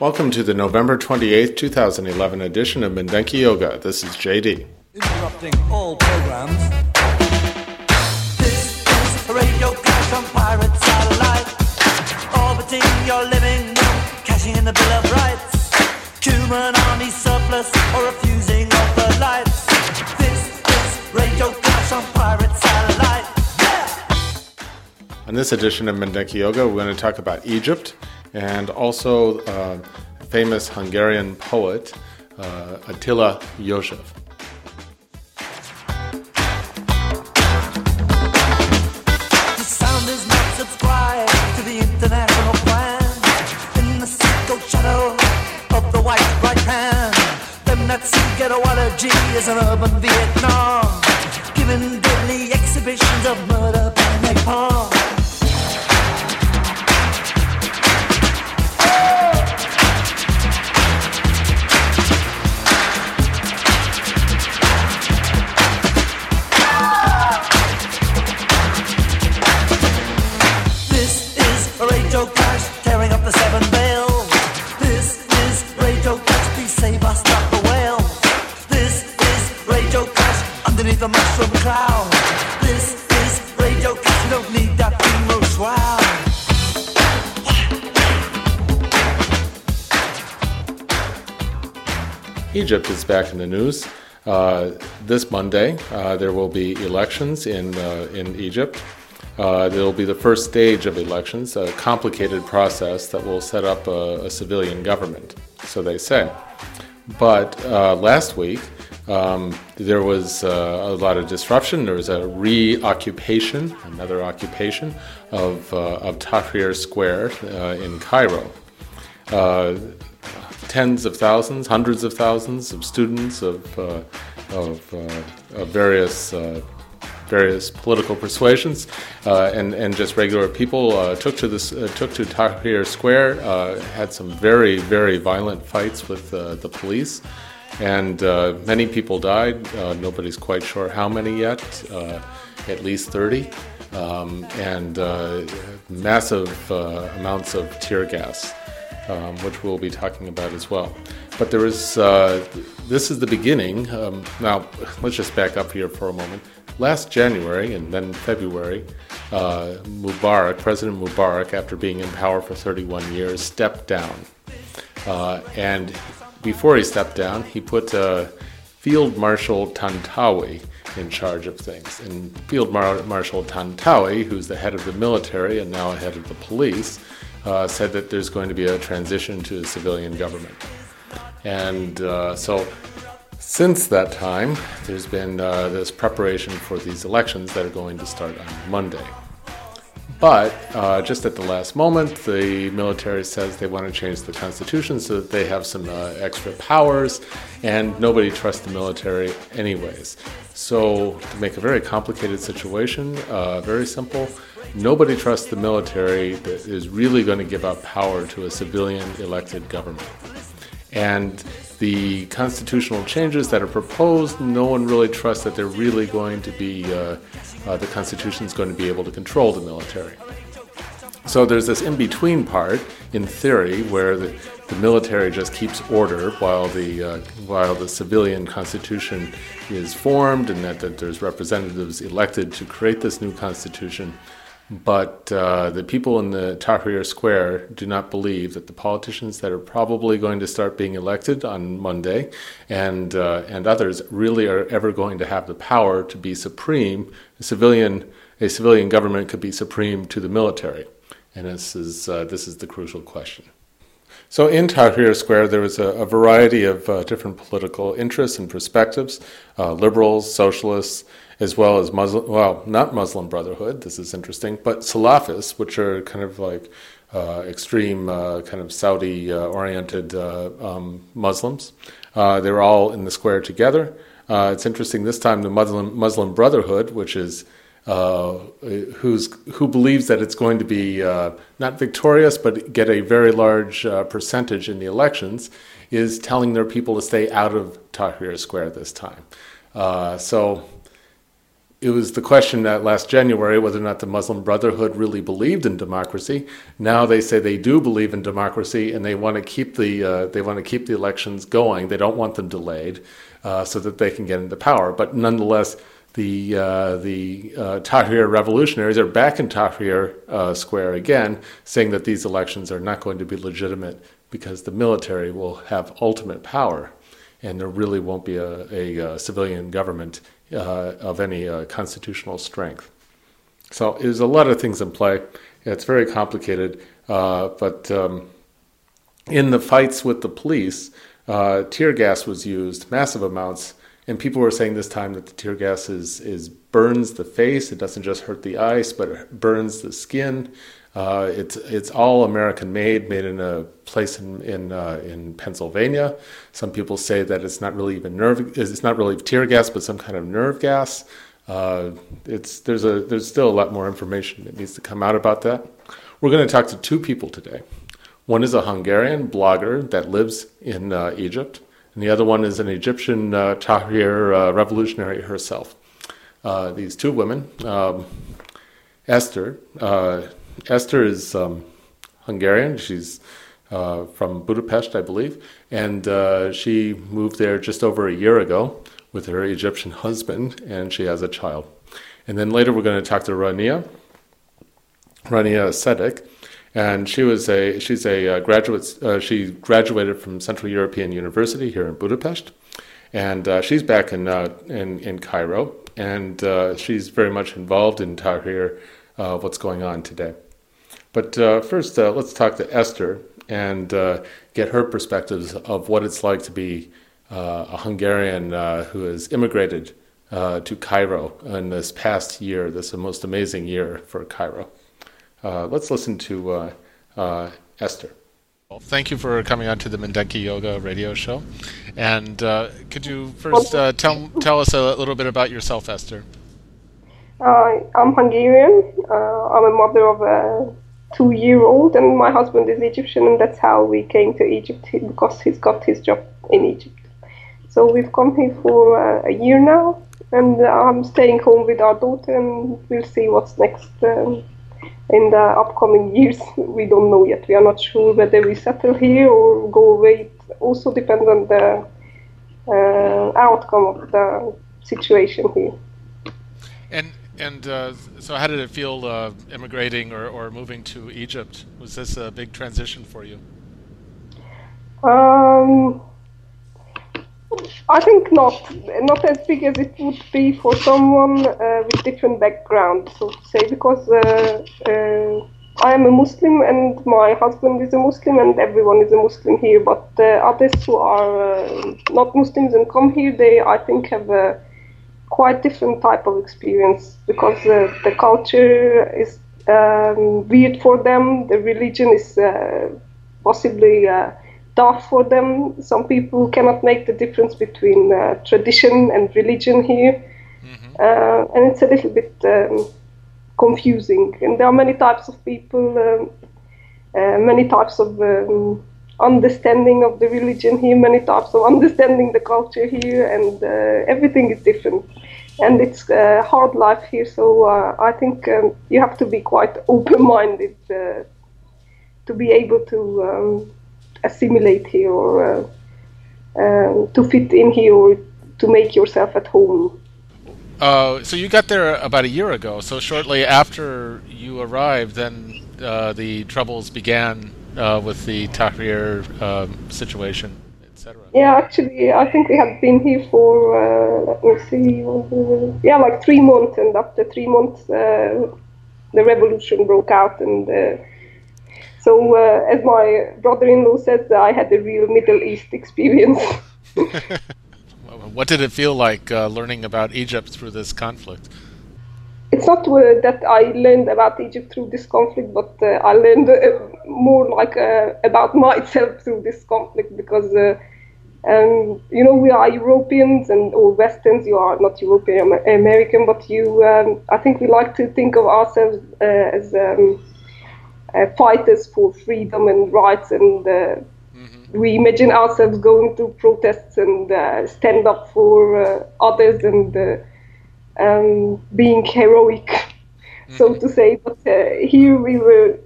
Welcome to the November 28th, 2011 edition of Mindenki Joga. This is JD. Interrupting all programs. This is a radio crash on pirate satellite. Orbiting your living room, cashing in the Bill of Rights. Human army surplus or refusing of the lights. This is radio crash on pirate satellite. Yeah! On this edition of Mindenki Joga, we're going to talk about Egypt and also uh, famous Hungarian poet uh, Attila. The is an urban Vietnam, giving deadly exhibitions of murder. Egypt is back in the news. Uh, this Monday, uh, there will be elections in, uh, in Egypt. Uh, will be the first stage of elections, a complicated process that will set up a, a civilian government, so they say. But uh, last week, um, there was uh, a lot of disruption. There was a reoccupation, another occupation of, uh, of Tahrir Square uh, in Cairo. Tens of thousands, hundreds of thousands of students of, uh, of, uh, of various uh, various political persuasions uh, and and just regular people uh, took to this uh, took to Tahrir Square, had some very very violent fights with the police, and many people died. Nobody's quite sure how many yet. At least thirty. Um, and massive amounts of tear gas um, which we'll be talking about as well. But there is, uh, this is the beginning. Um, now, let's just back up here for a moment. Last January and then February, uh, Mubarak, President Mubarak, after being in power for 31 years, stepped down. Uh, and before he stepped down, he put uh, Field Marshal Tantawi in charge of things. And Field Mar- Marshal Tantawi, who's the head of the military and now head of the police, uh, said that there's going to be a transition to a civilian government. And uh, so, since that time, there's been uh, this preparation for these elections that are going to start on Monday. But uh, just at the last moment, the military says they want to change the constitution so that they have some uh, extra powers, and nobody trusts the military, anyways. So, to make a very complicated situation uh, very simple, nobody trusts the military that is really going to give up power to a civilian elected government. And the constitutional changes that are proposed, no one really trusts that they're really going to be, uh, uh, the Constitution is going to be able to control the military. So there's this in between part, in theory, where the, the military just keeps order while the, uh, while the civilian constitution is formed, and that, that there's representatives elected to create this new constitution. But uh, the people in the Tahrir Square do not believe that the politicians that are probably going to start being elected on Monday and, uh, and others really are ever going to have the power to be supreme civilian a civilian government could be supreme to the military. And this is, uh, this is the crucial question. So in Tahrir Square, there was a, a variety of uh, different political interests and perspectives uh, liberals, socialists, as well as Muslim, well, not Muslim Brotherhood, this is interesting, but Salafists, which are kind of like uh, extreme, uh, kind of Saudi uh, oriented uh, um, Muslims. they're all in the square together. it's interesting this time the Muslim, Muslim Brotherhood, which is uh, who's, who believes that it's going to be uh, not victorious but get a very large uh, percentage in the elections, is telling their people to stay out of Tahrir Square this time. Uh, so it was the question that last January whether or not the Muslim Brotherhood really believed in democracy. Now they say they do believe in democracy and they want to keep the uh, they want to keep the elections going. They don't want them delayed uh, so that they can get into power. But nonetheless the uh, the uh, Tahrir revolutionaries are back in Tahrir uh, Square again, saying that these elections are not going to be legitimate because the military will have ultimate power, and there really won't be a, a, a civilian government uh, of any uh, constitutional strength. So there's a lot of things in play. It's very complicated, uh, but um, in the fights with the police, tear gas was used, massive amounts and people were saying this time that the tear gas is, is burns the face. It doesn't just hurt the ice, but it burns the skin. Uh, it's it's all American made, made in a place in in, uh, in Pennsylvania. Some people say that it's not really even nerve, it's not really tear gas, but some kind of nerve gas. Uh, it's there's a there's still a lot more information that needs to come out about that. We're going to talk to two people today. One is a Hungarian blogger that lives in uh, Egypt and the other one is an Egyptian uh, Tahrir revolutionary herself. These two women, um, Esther. Uh, Esther is um, Hungarian. She's uh, from Budapest, I believe, and uh, she moved there just over a year ago with her Egyptian husband, and she has a child. And then later we're going to talk to Rania, Rania Sedek, and she was a she's a uh, graduate. Uh, she graduated from Central European University here in Budapest, and uh, she's back in, uh, in in Cairo, and she's very much involved in Tahrir, what's going on today. But first, let's talk to Esther and get her perspectives of what it's like to be a Hungarian who has immigrated to Cairo in this past year. This is the most amazing year for Cairo. Uh, let's listen to uh, uh, Esther. Well, thank you for coming on to the Mindenki Joga radio show. And uh, could you first uh, tell, tell us a little bit about yourself, Esther? Uh, I'm Hungarian. I'm a mother of a two year old, and my husband is Egyptian, and that's how we came to Egypt because he's got his job in Egypt. So we've come here for a year now, and I'm staying home with our daughter, and we'll see what's next. Um, in the upcoming years. We don't know yet. We are not sure whether we settle here or go away. It also depends on the uh, outcome of the situation here. And uh, so, how did it feel uh, immigrating or, or moving to Egypt? Was this a big transition for you? Um, I think not, not as big as it would be for someone uh, with different background, so to say, because uh, uh, I am a Muslim and my husband is a Muslim and everyone is a Muslim here. But uh, others who are not Muslims and come here, they I think have a quite different type of experience because uh, the culture is um, weird for them. The religion is possibly tough for them. Some people cannot make the difference between uh, tradition and religion here, mm-hmm. uh, and it's a little bit um, confusing. And there are many types of people, um, uh, many types of um, understanding of the religion here, many types of understanding the culture here, and uh, everything is different. And it's a hard life here, so uh, I think um, you have to be quite open-minded uh, to be able to um, assimilate here or uh, um, to fit in here or to make yourself at home. Uh, so you got there about a year ago. So shortly after you arrived, then uh, the troubles began uh, with the Tahrir um, situation. etc. Yeah, actually, I think we had been here for uh, let me see, yeah, like three months, and after three months, uh, the revolution broke out, and uh, so uh, as my brother-in-law says, I had a real Middle East experience. What did it feel like uh, learning about Egypt through this conflict? It's not uh, that I learned about Egypt through this conflict, but uh, I learned uh, more like uh, about myself through this conflict because, uh, um, you know, we are Europeans and or Westerns. You are not European American, but you. Um, I think we like to think of ourselves uh, as um, fighters for freedom and rights, and we imagine ourselves going to protests and stand up for others and um, being heroic, so to say. But uh, here we were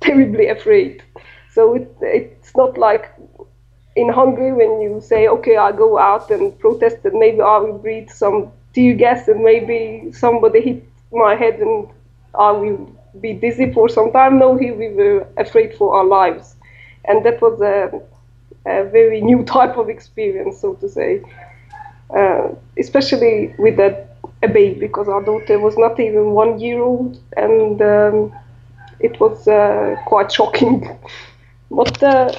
terribly afraid. So it, it's not like in Hungary when you say, okay, I'll go out and protest and maybe I will breathe some tear gas and maybe somebody hit my head and I will be dizzy for some time. No, here we were afraid for our lives. And that was a, a very new type of experience, so to say. Uh, especially with a, a, baby, because our daughter was not even one year old, and um, it was uh, quite shocking. but uh,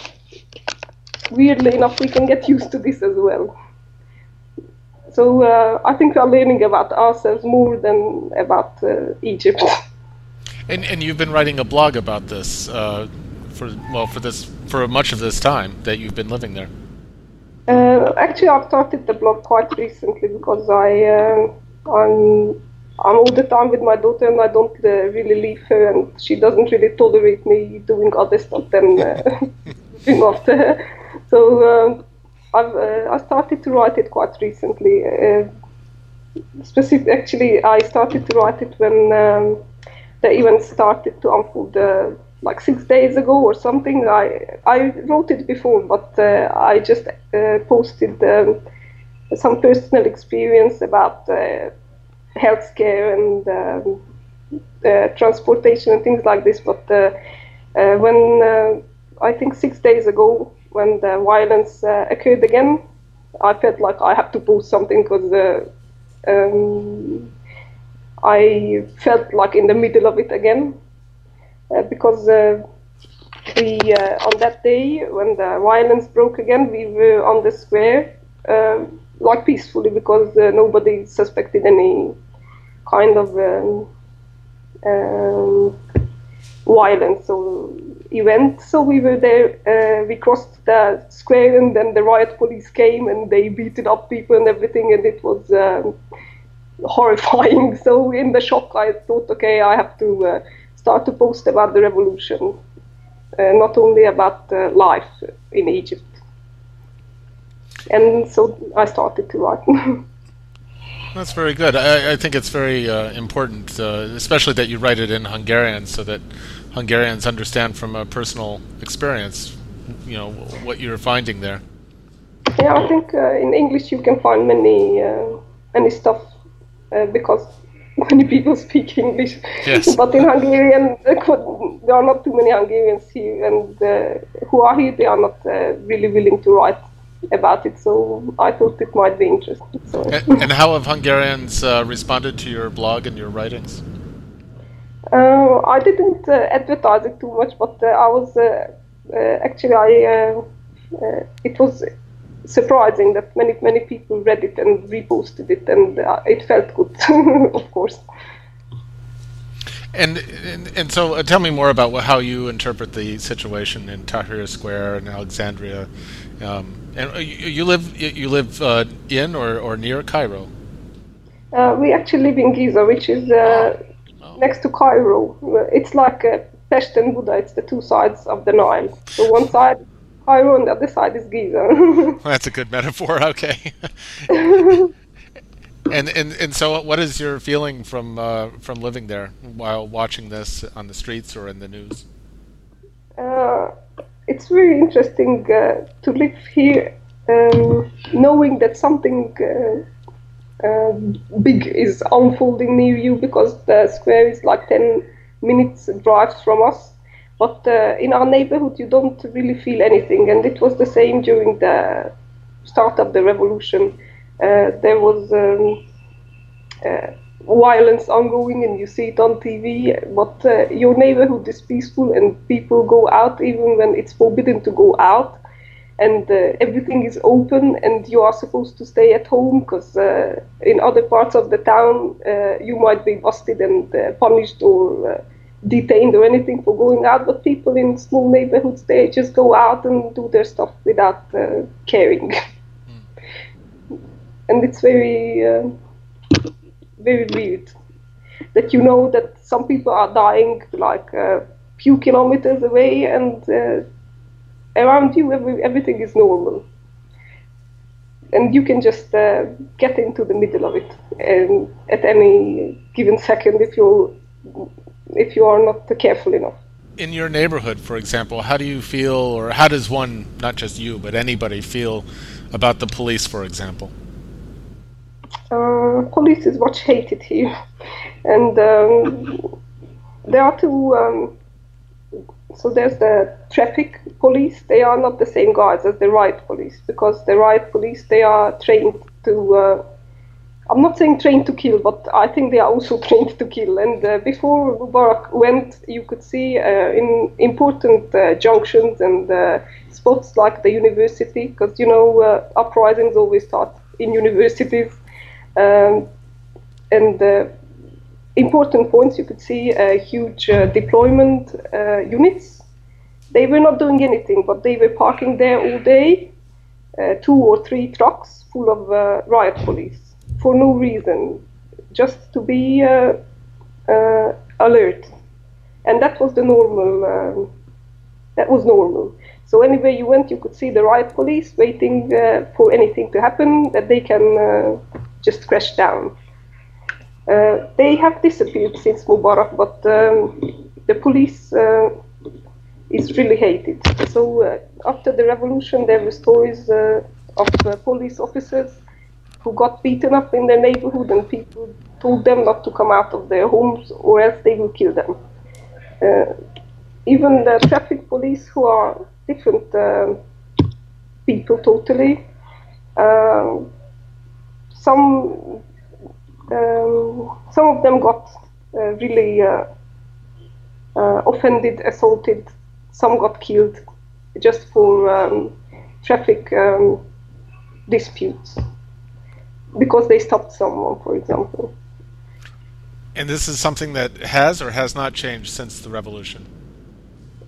weirdly enough, we can get used to this as well. So uh, I think we are learning about ourselves more than about uh, Egypt. And, and you've been writing a blog about this for well for this for much of this time that you've been living there. Uh, actually, I've started the blog quite recently because I uh, I'm I'm all the time with my daughter and I don't uh, really leave her and she doesn't really tolerate me doing other stuff than looking after her. So I've I started to write it quite recently. specific, actually, I started to write it when um, the event started to unfold like six days ago or something. I I wrote it before, but uh, I just uh, posted um, some personal experience about uh, healthcare and um, uh, transportation and things like this. But uh, uh, when I think six days ago, when the violence occurred again, I felt like I have to post something because. Um, I felt like in the middle of it again, uh, because uh, we uh, on that day when the violence broke again, we were on the square like peacefully because nobody suspected any kind of um, um, violence or event. So we were there. Uh, we crossed the square, and then the riot police came and they beated up people and everything, and it was um, horrifying. So in the shock, I thought, okay, I have to uh, start to post about the revolution, uh, not only about uh, life in Egypt. And so I started to write. That's very good. I, I think it's very uh, important, uh, especially that you write it in Hungarian, so that Hungarians understand from a personal experience, you know, what you're finding there. Yeah, I think uh, in English you can find many uh, many stuff uh, because many people speak English. Yes. But in Hungarian, there are not too many Hungarians here, and uh, who are here, they are not uh, really willing to write about it. So I thought it might be interesting. So. And, and how have Hungarians uh, responded to your blog and your writings? Uh, I didn't uh, advertise it too much, but uh, I was actually I it was surprising that many many people read it and reposted it, and uh, it felt good, of course. And, and and so, uh, tell me more about what, how you interpret the situation in Tahrir Square in Alexandria. Um, and uh, you, you, live you live uh, in or, or near Cairo. Uh, we actually live in Giza, which is uh, oh. next to Cairo. It's like Pest and Buda. It's the two sides of the Nile. So one side Cairo on the other side is Giza. That's a good metaphor. Okay. and and and so, what is your feeling from uh, from living there while watching this on the streets or in the news? It's very interesting uh, to live here, um, knowing that something. Uh, uh, big is unfolding near you because the square is like 10 minutes drive from us But uh, in our neighborhood, you don't really feel anything, and it was the same during the start of the revolution. Uh, there was um, uh, violence ongoing, and you see it on TV. But uh, your neighborhood is peaceful, and people go out even when it's forbidden to go out and uh, everything is open and you are supposed to stay at home because uh, in other parts of the town uh, you might be busted and uh, punished or uh, detained or anything for going out but people in small neighborhoods they just go out and do their stuff without uh, caring and it's very very weird that you know that some people are dying like a few kilometers away and uh, around you every, everything is normal. And you can just uh, get into the middle of it and at any given second if you if you are not careful enough. In your neighborhood for example how do you feel or how does one not just you but anybody feel about the police for example uh, police is much hated here and um, there are two um, so there's the traffic police. They are not the same guards as the riot police because the riot police they are trained to. Uh, I'm not saying trained to kill, but I think they are also trained to kill. And uh, before Mubarak went, you could see uh, in important uh, junctions and uh, spots like the university, because you know uprisings always start in universities. Um, and important points, you could see uh, huge uh, deployment uh, units. They were not doing anything, but they were parking there all day, uh, two or three trucks full of uh, riot police for no reason, just to be uh, alert. And that was the normal. Um, that was normal. So anywhere you went, you could see the riot police waiting for anything to happen that they can just crash down. Uh, they have disappeared since Mubarak, but um, the police uh, is really hated. So uh, after the revolution, there were stories uh, of uh, police officers who got beaten up in their neighborhood, and people told them not to come out of their homes or else they will kill them. Uh, even the traffic police, who are different people totally, some um, some of them got uh, really uh, uh, offended, assaulted. Some got killed just for um, traffic um, disputes because they stopped someone, for example. And this is something that has or has not changed since the revolution.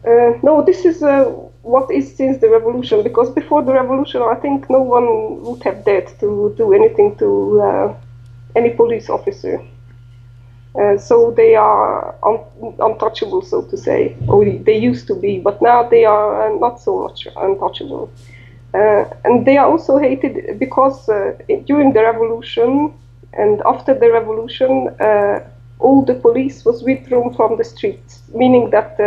Uh, no, this is uh, what is since the revolution. Because before the revolution, I think no one would have dared to do anything to uh, any police officer. Uh, so they are un- untouchable, so to say, or they used to be, but now they are uh, not so much untouchable. Uh, and they are also hated because uh, during the revolution and after the revolution, uh, all the police was withdrawn from the streets, meaning that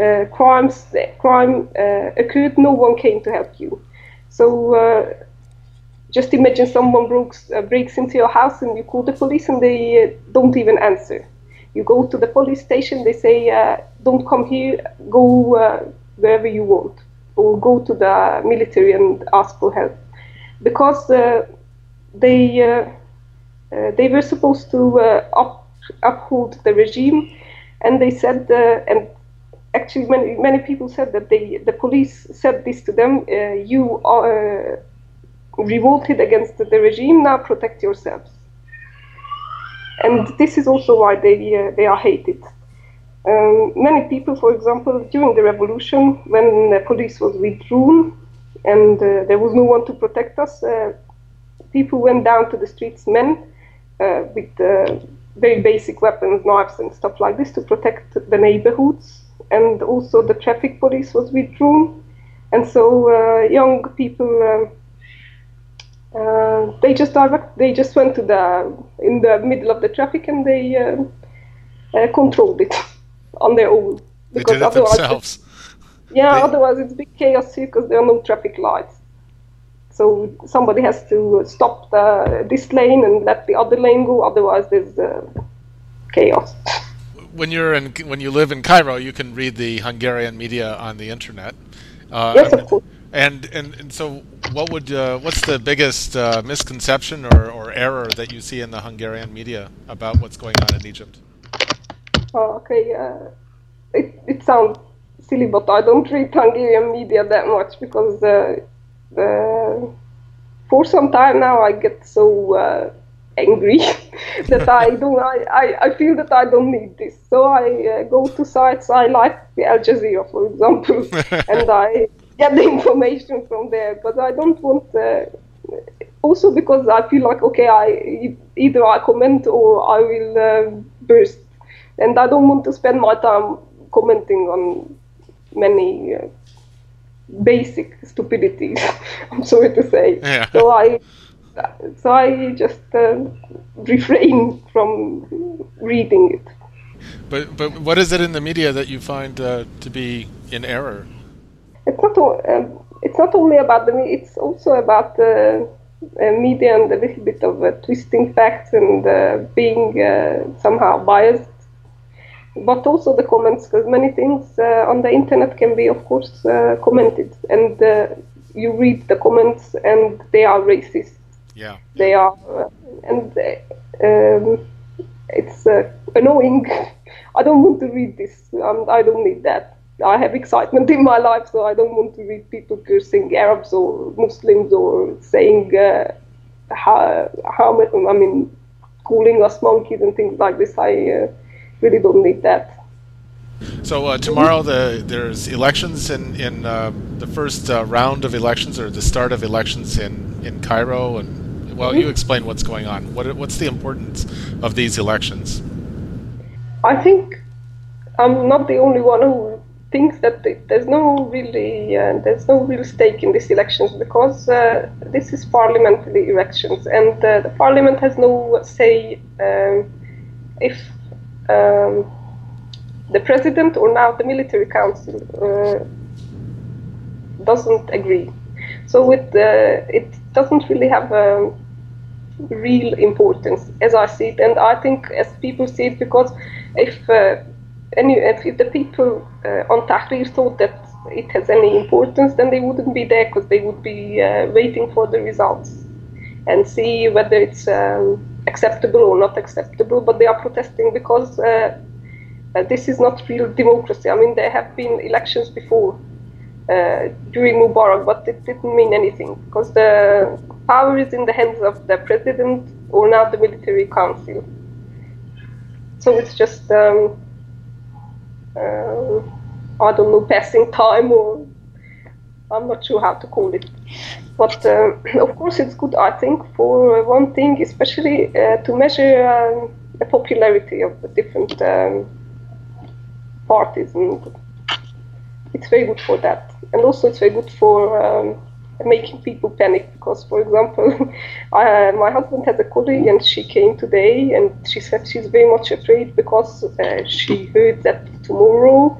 uh, crimes crime occurred, no one came to help you. So just imagine someone breaks, uh, breaks into your house and you call the police and they uh, don't even answer. You go to the police station, they say, uh, don't come here, go uh, wherever you want, or go to the military and ask for help. Because uh, they, uh, they were supposed to up, uphold the regime, and they said, and actually many, many people said that they, the police said this to them, you are revolted against the regime, now protect yourselves. And this is also why they, uh, they are hated. Um, many people, for example, during the revolution, when the police was withdrawn and uh, there was no one to protect us, uh, people went down to the streets, men, uh, with uh, very basic weapons, knives, and stuff like this to protect the neighborhoods. And also, the traffic police was withdrawn. And so, uh, young people um, uh, they just direct, they just went to the in the middle of the traffic and they uh, uh, controlled it on their own. They did it themselves. Yeah, they... otherwise it's big chaos here because there are no traffic lights. So somebody has to stop the, this lane and let the other lane go. Otherwise, there's uh, chaos. when you're in when you live in Cairo, you can read the Hungarian media on the internet. Uh, yes, of course. And, and and so, what would uh, what's the biggest uh, misconception or, or error that you see in the Hungarian media about what's going on in Egypt? Oh, okay. Uh, it it sounds silly, but I don't read Hungarian media that much because uh, for some time now I get so uh, angry that I don't I, I, feel that I don't need this. So I go to sites I like the Al Jazeera, for example, and I get the information from there. But I don't want. Uh, also because I feel like okay, I either I comment or I will uh, burst, and I don't want to spend my time commenting on many uh, basic stupidities. I'm sorry to say. Yeah. So I. So I just uh, refrain from reading it. But but what is it in the media that you find uh, to be in error? it's not um, it's not only about the media. it's also about the uh, media and a little bit of uh, twisting facts and uh, being uh, somehow biased but also the comments because many things uh, on the internet can be of course uh, commented and you read the comments and they are racist yeah they are and um, it's annoying i don't want to read this um, i don't need that I have excitement in my life, so I don't want to read people cursing Arabs or Muslims or saying uh, how, how I mean, calling us monkeys and things like this. I uh, really don't need that. So uh, tomorrow the, there's elections in in uh, the first uh, round of elections or the start of elections in, in Cairo and well you explain what's going on. What what's the importance of these elections? I think I'm not the only one who thinks that there's no really uh, there's no real stake in these elections because uh, this is parliamentary elections and uh, the parliament has no say um, if um, the president or now the military council uh, doesn't agree. So it uh, it doesn't really have a um, real importance as I see it, and I think as people see it because if uh, any, if, the people uh, on Tahrir thought that it has any importance, then they wouldn't be there because they would be uh, waiting for the results and see whether it's um, acceptable or not acceptable. But they are protesting because uh, this is not real democracy. I mean, there have been elections before during Mubarak, but it didn't mean anything because the power is in the hands of the president or now the military council. So it's just. Um, uh, I don't know, passing time or I'm not sure how to call it. But uh, of course, it's good, I think, for one thing, especially uh, to measure um, the popularity of the different um, parties. And it's very good for that. And also, it's very good for um, making people panic because, for example, I, my husband has a colleague and she came today and she said she's very much afraid because uh, she heard that tomorrow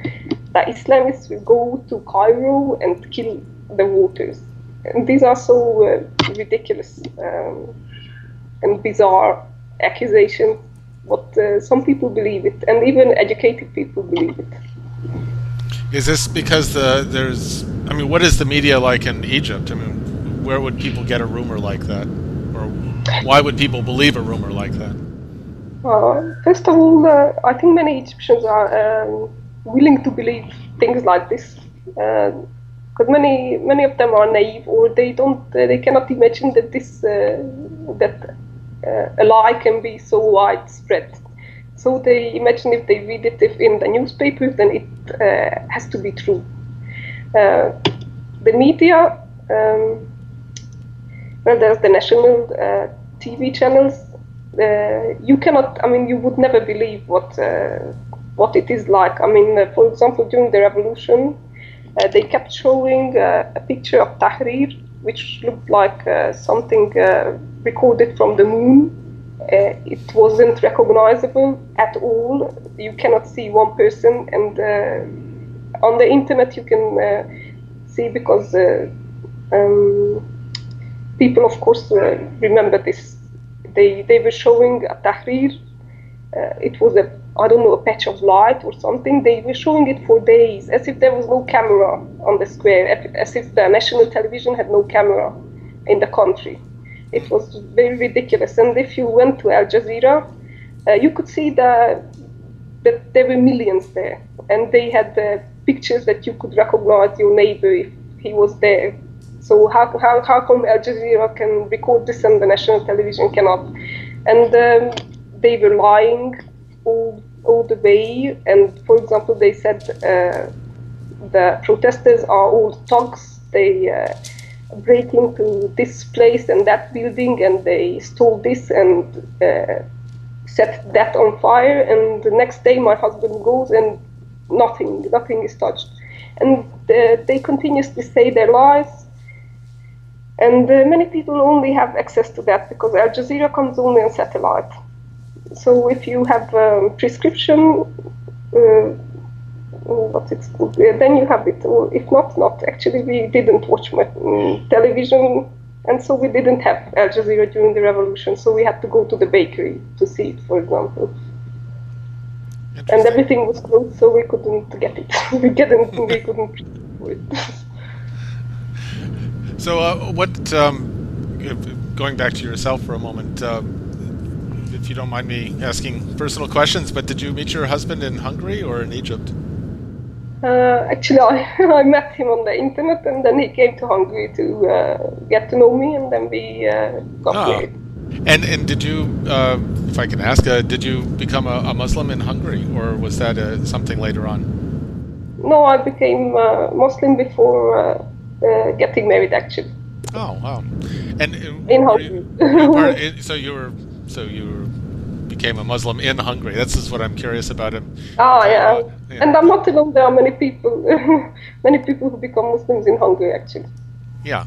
the Islamists will go to Cairo and kill the voters. And these are so uh, ridiculous um, and bizarre accusations, but uh, some people believe it, and even educated people believe it. Is this because the there's? I mean, what is the media like in Egypt? I mean, where would people get a rumor like that, or why would people believe a rumor like that? Uh, first of all, uh, I think many Egyptians are um, willing to believe things like this, because uh, many many of them are naive or they don't uh, they cannot imagine that this uh, that a lie can be so widespread. So they imagine if they read it if in the newspapers, then it uh, has to be true. Uh, the media, um, well, there's the national uh, TV channels. Uh, you cannot, I mean, you would never believe what uh, what it is like. I mean, uh, for example, during the revolution, they kept showing a picture of Tahrir, which looked like something recorded from the moon uh, it wasn't recognizable at all. You cannot see one person, and uh, on the internet you can uh, see because uh, um, people, of course, uh, remember this. They they were showing a Tahrir. Uh, it was a I don't know, a patch of light or something. They were showing it for days, as if there was no camera on the square, as if the national television had no camera in the country. It was very ridiculous. And if you went to Al Jazeera, uh, you could see that there were millions there, and they had the pictures that you could recognize your neighbor if he was there. So how, how, how come Al Jazeera can record this and the national television cannot? And um, they were lying all, all the way. And for example, they said uh, the protesters are all thugs. They uh, break into this place and that building and they stole this and uh, set that on fire. And the next day, my husband goes and nothing, nothing is touched. And uh, they continuously say their lies. And uh, many people only have access to that because Al Jazeera comes only on satellite. So if you have um, prescription, uh, what's it called? then you have it. If not, not. Actually, we didn't watch my, um, television, and so we didn't have Al Jazeera during the revolution. So we had to go to the bakery to see it, for example. And everything was closed, so we couldn't get it. we couldn't. we couldn't it. so, uh, what? Um, going back to yourself for a moment. Uh, if you don't mind me asking personal questions, but did you meet your husband in Hungary or in Egypt? Uh, actually, I, I met him on the internet, and then he came to Hungary to uh, get to know me, and then we uh, got ah. married. And and did you, uh, if I can ask, uh, did you become a, a, Muslim in Hungary, or was that uh, something later on? No, I became Muslim before getting married, actually. Oh wow! And in Hungary. You, so you were so you became a Muslim in Hungary. That's just what I'm curious about him. Oh yeah. Yeah. and I'm not alone. There are many people, many people who become Muslims in Hungary actually. Yeah,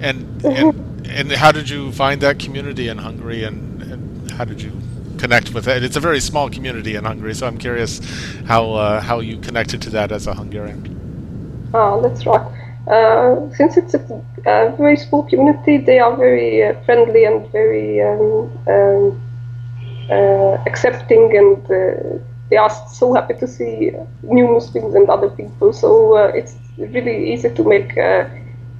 and and, and how did you find that community in Hungary, and, and how did you connect with it? It's a very small community in Hungary, so I'm curious how uh, how you connected to that as a Hungarian. Oh, that's right. Uh, since it's a, a, very small community, they are very uh, friendly and very um, um, uh, accepting, and uh, they are so happy to see new Muslims and other people. So uh, it's really easy to make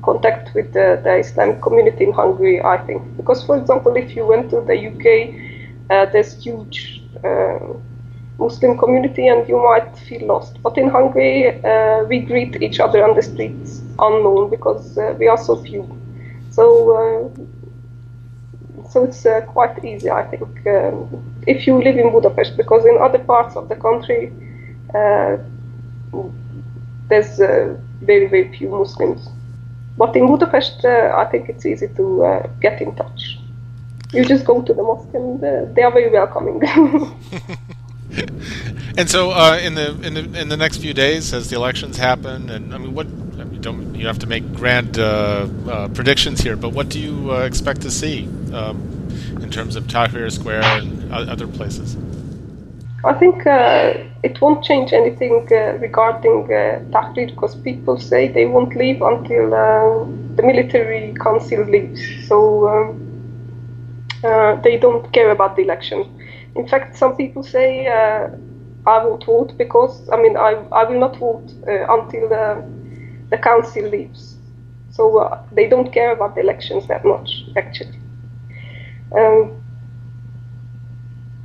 contact with the, the, Islamic community in Hungary, I think. Because, for example, if you went to the UK, there's huge Muslim community and you might feel lost. But in Hungary, uh, we greet each other on the streets unknown because uh, we are so few. So, uh, so it's uh, quite easy, I think, um, if you live in Budapest, because in other parts of the country, uh, there's uh, very, very few Muslims. But in Budapest, I think it's easy to get in touch. You just go to the mosque and they are very welcoming. and so, uh, in the in the in the next few days, as the elections happen, and I mean, what I mean, don't you have to make grand uh, uh, predictions here? But what do you uh, expect to see um, in terms of Tahrir Square and other places? I think uh, it won't change anything uh, regarding Tahrir because people say they won't leave until the military council leaves. So um, they don't care about the election in fact, some people say uh, I won't vote because I mean I, I will not vote uh, until the, the council leaves. So uh, they don't care about the elections that much, actually. Um,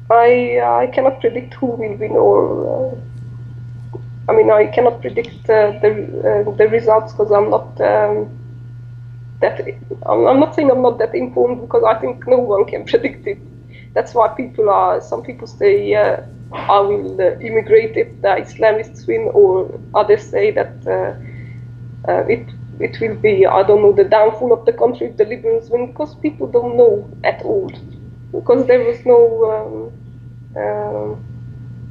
I I cannot predict who will win or. I mean, I cannot predict uh, the uh, the results because I'm not um, that. I'm, I'm not saying I'm not that informed because I think no one can predict it that's why people are. Some people say, uh, "I will uh, immigrate if the Islamists win," or others say that uh, uh, it it will be, I don't know, the downfall of the country if the liberals win, because people don't know at all, because there was no um, uh,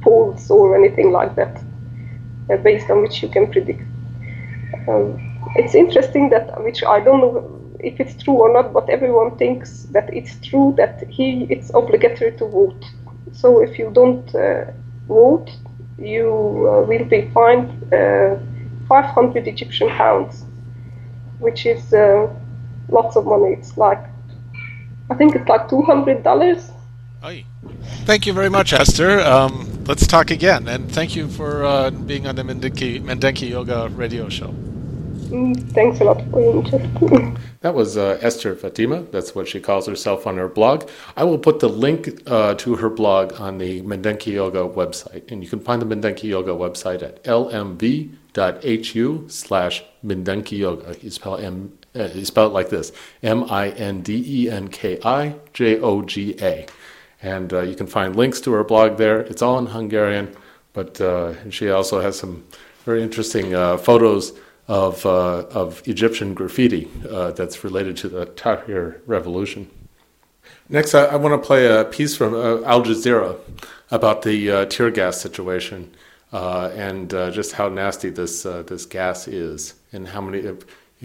polls or anything like that based on which you can predict. Um, it's interesting that, which I don't know if it's true or not, but everyone thinks that it's true that he it's obligatory to vote. So if you don't uh, vote, you uh, will be fined uh, 500 Egyptian pounds, which is uh, lots of money. It's like I think it's like 200 dollars. Thank you very much, Esther. Um, let's talk again, and thank you for uh, being on the Mindenki, Mindenki Joga radio show. Mm, thanks a lot for your interest. That was uh, Esther Fatima. That's what she calls herself on her blog. I will put the link uh, to her blog on the Mindenki Joga website. And you can find the Mindenki Joga website at lmv.hu slash Mindenki Joga. You spell, M, uh, you spell it like this M I N D E N K I J O G A. And uh, you can find links to her blog there. It's all in Hungarian, but uh, she also has some very interesting uh, photos of, uh, of Egyptian graffiti uh, that's related to the Tahrir Revolution. Next, I, I want to play a piece from uh, Al Jazeera about the uh, tear gas situation uh, and uh, just how nasty this this gas is, and how many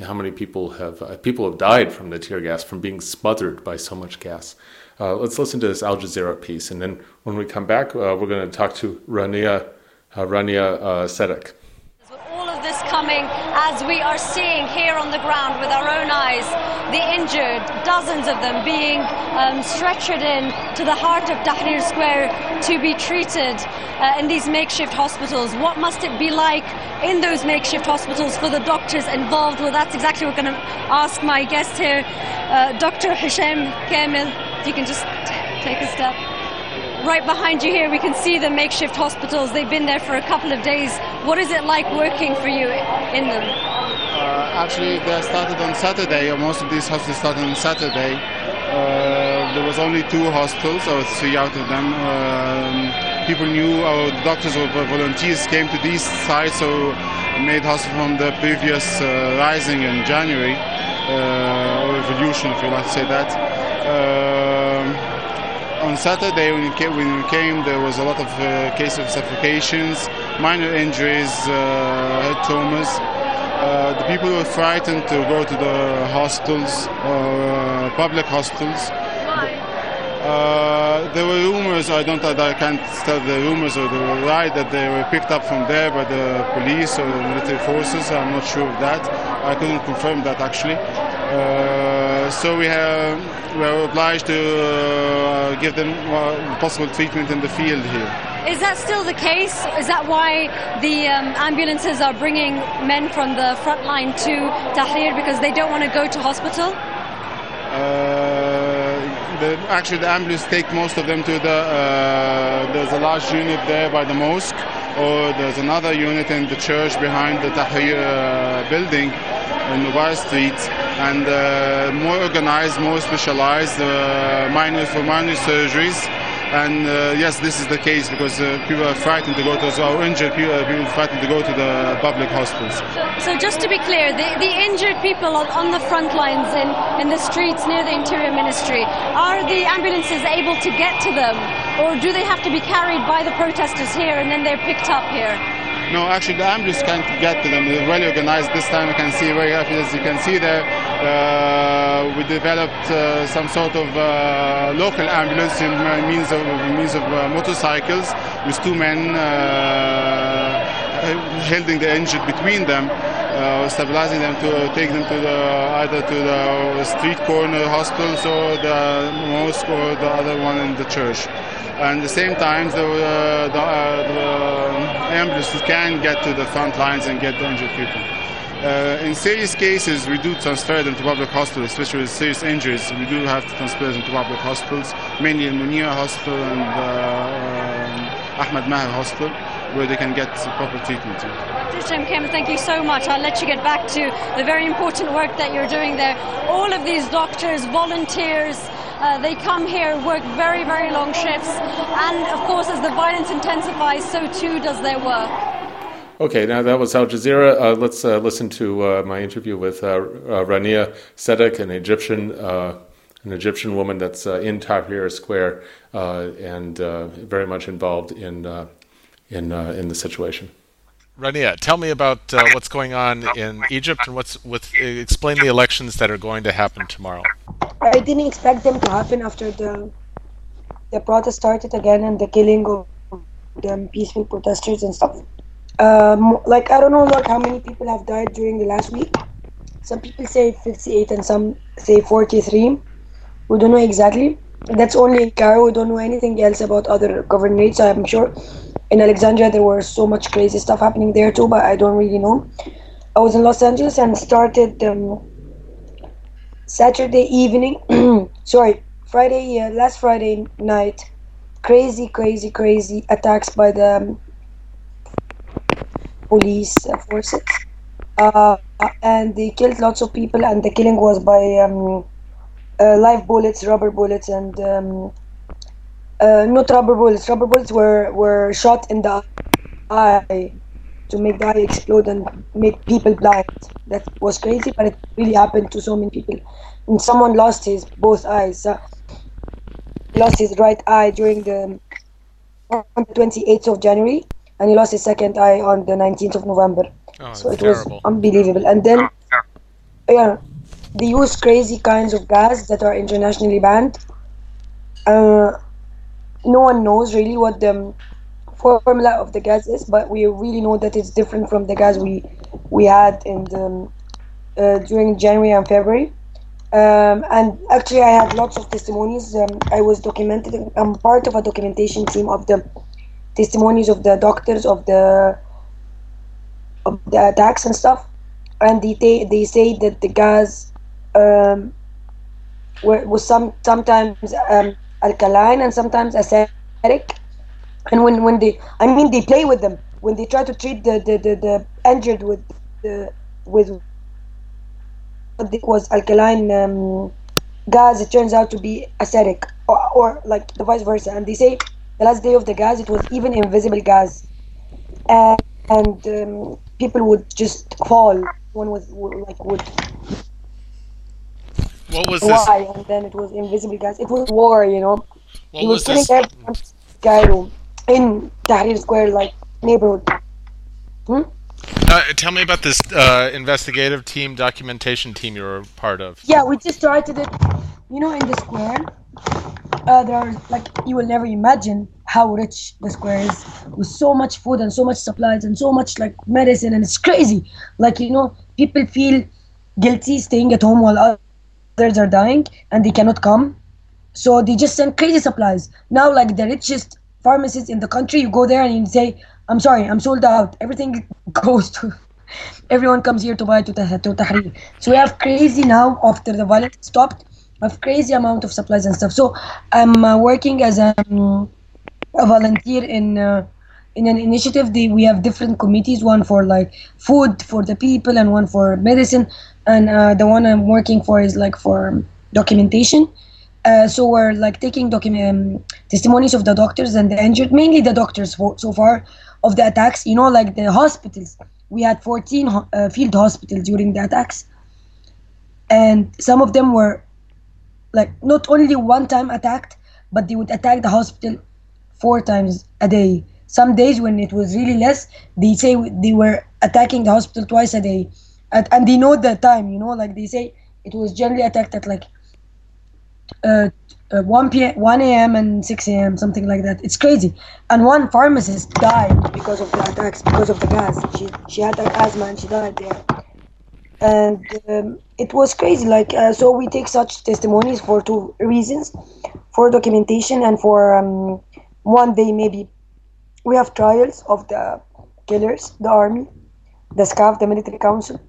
how many people have people have died from the tear gas from being smothered by so much gas. let's listen to this Al Jazeera piece, and then when we come back, we're going to talk to Rania Rania Sedek this coming as we are seeing here on the ground with our own eyes the injured, dozens of them being um, stretchered in to the heart of Tahrir Square to be treated uh, in these makeshift hospitals. What must it be like in those makeshift hospitals for the doctors involved? Well, that's exactly what we're going to ask my guest here, uh, Dr. Hisham Kamil. If you can just take a step right behind you here, we can see the makeshift hospitals. They've been there for a couple of days. What is it like working for you in them? Uh, actually, they started on Saturday, or most of these hospitals started on Saturday. Uh, there was only two hospitals, or three out of them. Um, people knew our doctors or volunteers came to these sites, so made hospital from the previous uh, rising in January, uh, or revolution, if you like to say that. On Saturday when we, came, when we came, there was a lot of uh, cases of suffocations, minor injuries, uh, head traumas. Uh, the people were frightened to go to the hospitals, uh, public hospitals. Uh, there were rumors, I don't, I can't tell the rumors or the right that they were picked up from there by the police or the military forces. I'm not sure of that. I couldn't confirm that actually. Uh, so we have we are obliged to uh, give them uh, possible treatment in the field here. Is that still the case? Is that why the um, ambulances are bringing men from the front line to Tahrir because they don't want to go to hospital? The, actually, the ambulance take most of them to the. Uh, there's a large unit there by the mosque, or there's another unit in the church behind the Tahrir uh, building in the Nubar Street and uh, more organized, more specialized, uh, minor for minor surgeries. And uh, yes, this is the case because uh, people are frightened to go to or injured people, are frightened to go to the public hospitals. So, so just to be clear, the, the injured people on, on, the front lines in, in the streets near the Interior Ministry, are the ambulances able to get to them, or do they have to be carried by the protesters here and then they're picked up here? No, actually, the ambulance can't get to them. They're well organized. This time, you can see very happy as you can see there. Uh, we developed uh, some sort of uh, local ambulance in means of means of uh, motorcycles with two men uh, holding the injured between them. Uh, stabilizing them to take them to the either to the street corner hospitals or the mosque or the other one in the church and at the same time the, uh, the, uh, the ambulances can get to the front lines and get the injured people. Uh, in serious cases, we do transfer them to public hospitals, especially with serious injuries. We do have to transfer them to public hospitals, mainly in Munir Hospital and uh, Ahmed Maher Hospital, where they can get proper treatment. Dr. Kim, thank you so much. I'll let you get back to the very important work that you're doing there. All of these doctors, volunteers, uh, they come here, work very, very long shifts, and of course, as the violence intensifies, so too does their work. Okay, now that was Al Jazeera. Uh, let's uh, listen to uh, my interview with uh, uh, Rania Sedek, an Egyptian, an Egyptian woman that's in Tahrir Square and very much involved in in in the situation. Rania, tell me about uh, what's going on in Egypt and what's with. Explain the elections that are going to happen tomorrow. I didn't expect them to happen after the the protest started again and the killing of the peaceful protesters and stuff. Um, like I don't know like how many people have died during the last week. Some people say 58 and some say 43. We don't know exactly. that's only in Cairo. We don't know anything else about other governorates. I'm sure in Alexandria there was so much crazy stuff happening there too, but I don't really know. I was in Los Angeles and started um, Saturday evening. sorry, Friday, uh, last Friday night. Crazy, crazy, crazy attacks by the um, police forces. Uh, and they killed lots of people, and the killing was by um, uh, live bullets, rubber bullets, and um, uh, not rubber bullets. Rubber bullets were, were shot in the eye to make the eye explode and make people blind. That was crazy, but it really happened to so many people. And someone lost his both eyes. Uh, lost his right eye during the on the 28th of January, and he lost his second eye on the 19th of November. Oh, so it terrible. was unbelievable. And then, yeah, they use crazy kinds of gas that are internationally banned. Uh, no one knows really what the formula of the gas is, but we really know that it's different from the gas we we had in the, uh, during January and February. Um, and actually, I had lots of testimonies. Um, I was documented. I'm part of a documentation team of the testimonies of the doctors of the of the attacks and stuff. And they they, they say that the gas um, were, was some sometimes um, alkaline and sometimes acidic. And when, when they, I mean, they play with them when they try to treat the the, the, the injured with the with it was alkaline um, gas, it turns out to be acidic, or, or like the vice versa. And they say the last day of the gas, it was even invisible gas, and, and um, people would just fall. One was like would What was this? fly, and then it was invisible guys. It was war, you know. What he was was this? Cairo in Tahrir Square, like neighborhood. Hmm? Uh, tell me about this uh, investigative team, documentation team you were part of. Yeah, we just started it. You know, in the square, uh, there are like you will never imagine how rich the square is with so much food and so much supplies and so much like medicine, and it's crazy. Like you know, people feel guilty staying at home while others are dying and they cannot come, so they just send crazy supplies. Now, like the richest pharmacies in the country, you go there and you say, "I'm sorry, I'm sold out. Everything goes to." Everyone comes here to buy to, to Tahrir. So we have crazy now after the violence stopped. Have crazy amount of supplies and stuff. So I'm uh, working as a, um, a volunteer in uh, in an initiative. They, we have different committees. One for like food for the people, and one for medicine. And uh, the one I'm working for is like for documentation. Uh, so we're like taking document um, testimonies of the doctors and the injured, mainly the doctors so far of the attacks. You know, like the hospitals. We had 14 uh, field hospitals during the attacks, and some of them were like not only one time attacked, but they would attack the hospital four times a day. Some days when it was really less, they say they were attacking the hospital twice a day, and, and they know the time. You know, like they say it was generally attacked at like uh, uh, 1 p.m., 1 a.m. and 6 a.m. something like that. It's crazy. And one pharmacist died because of the attacks, because of the gas. She she had asthma and she died there. And um, it was crazy. Like uh, so, we take such testimonies for two reasons: for documentation and for um, one day maybe we have trials of the killers, the army, the SCAF, the military council,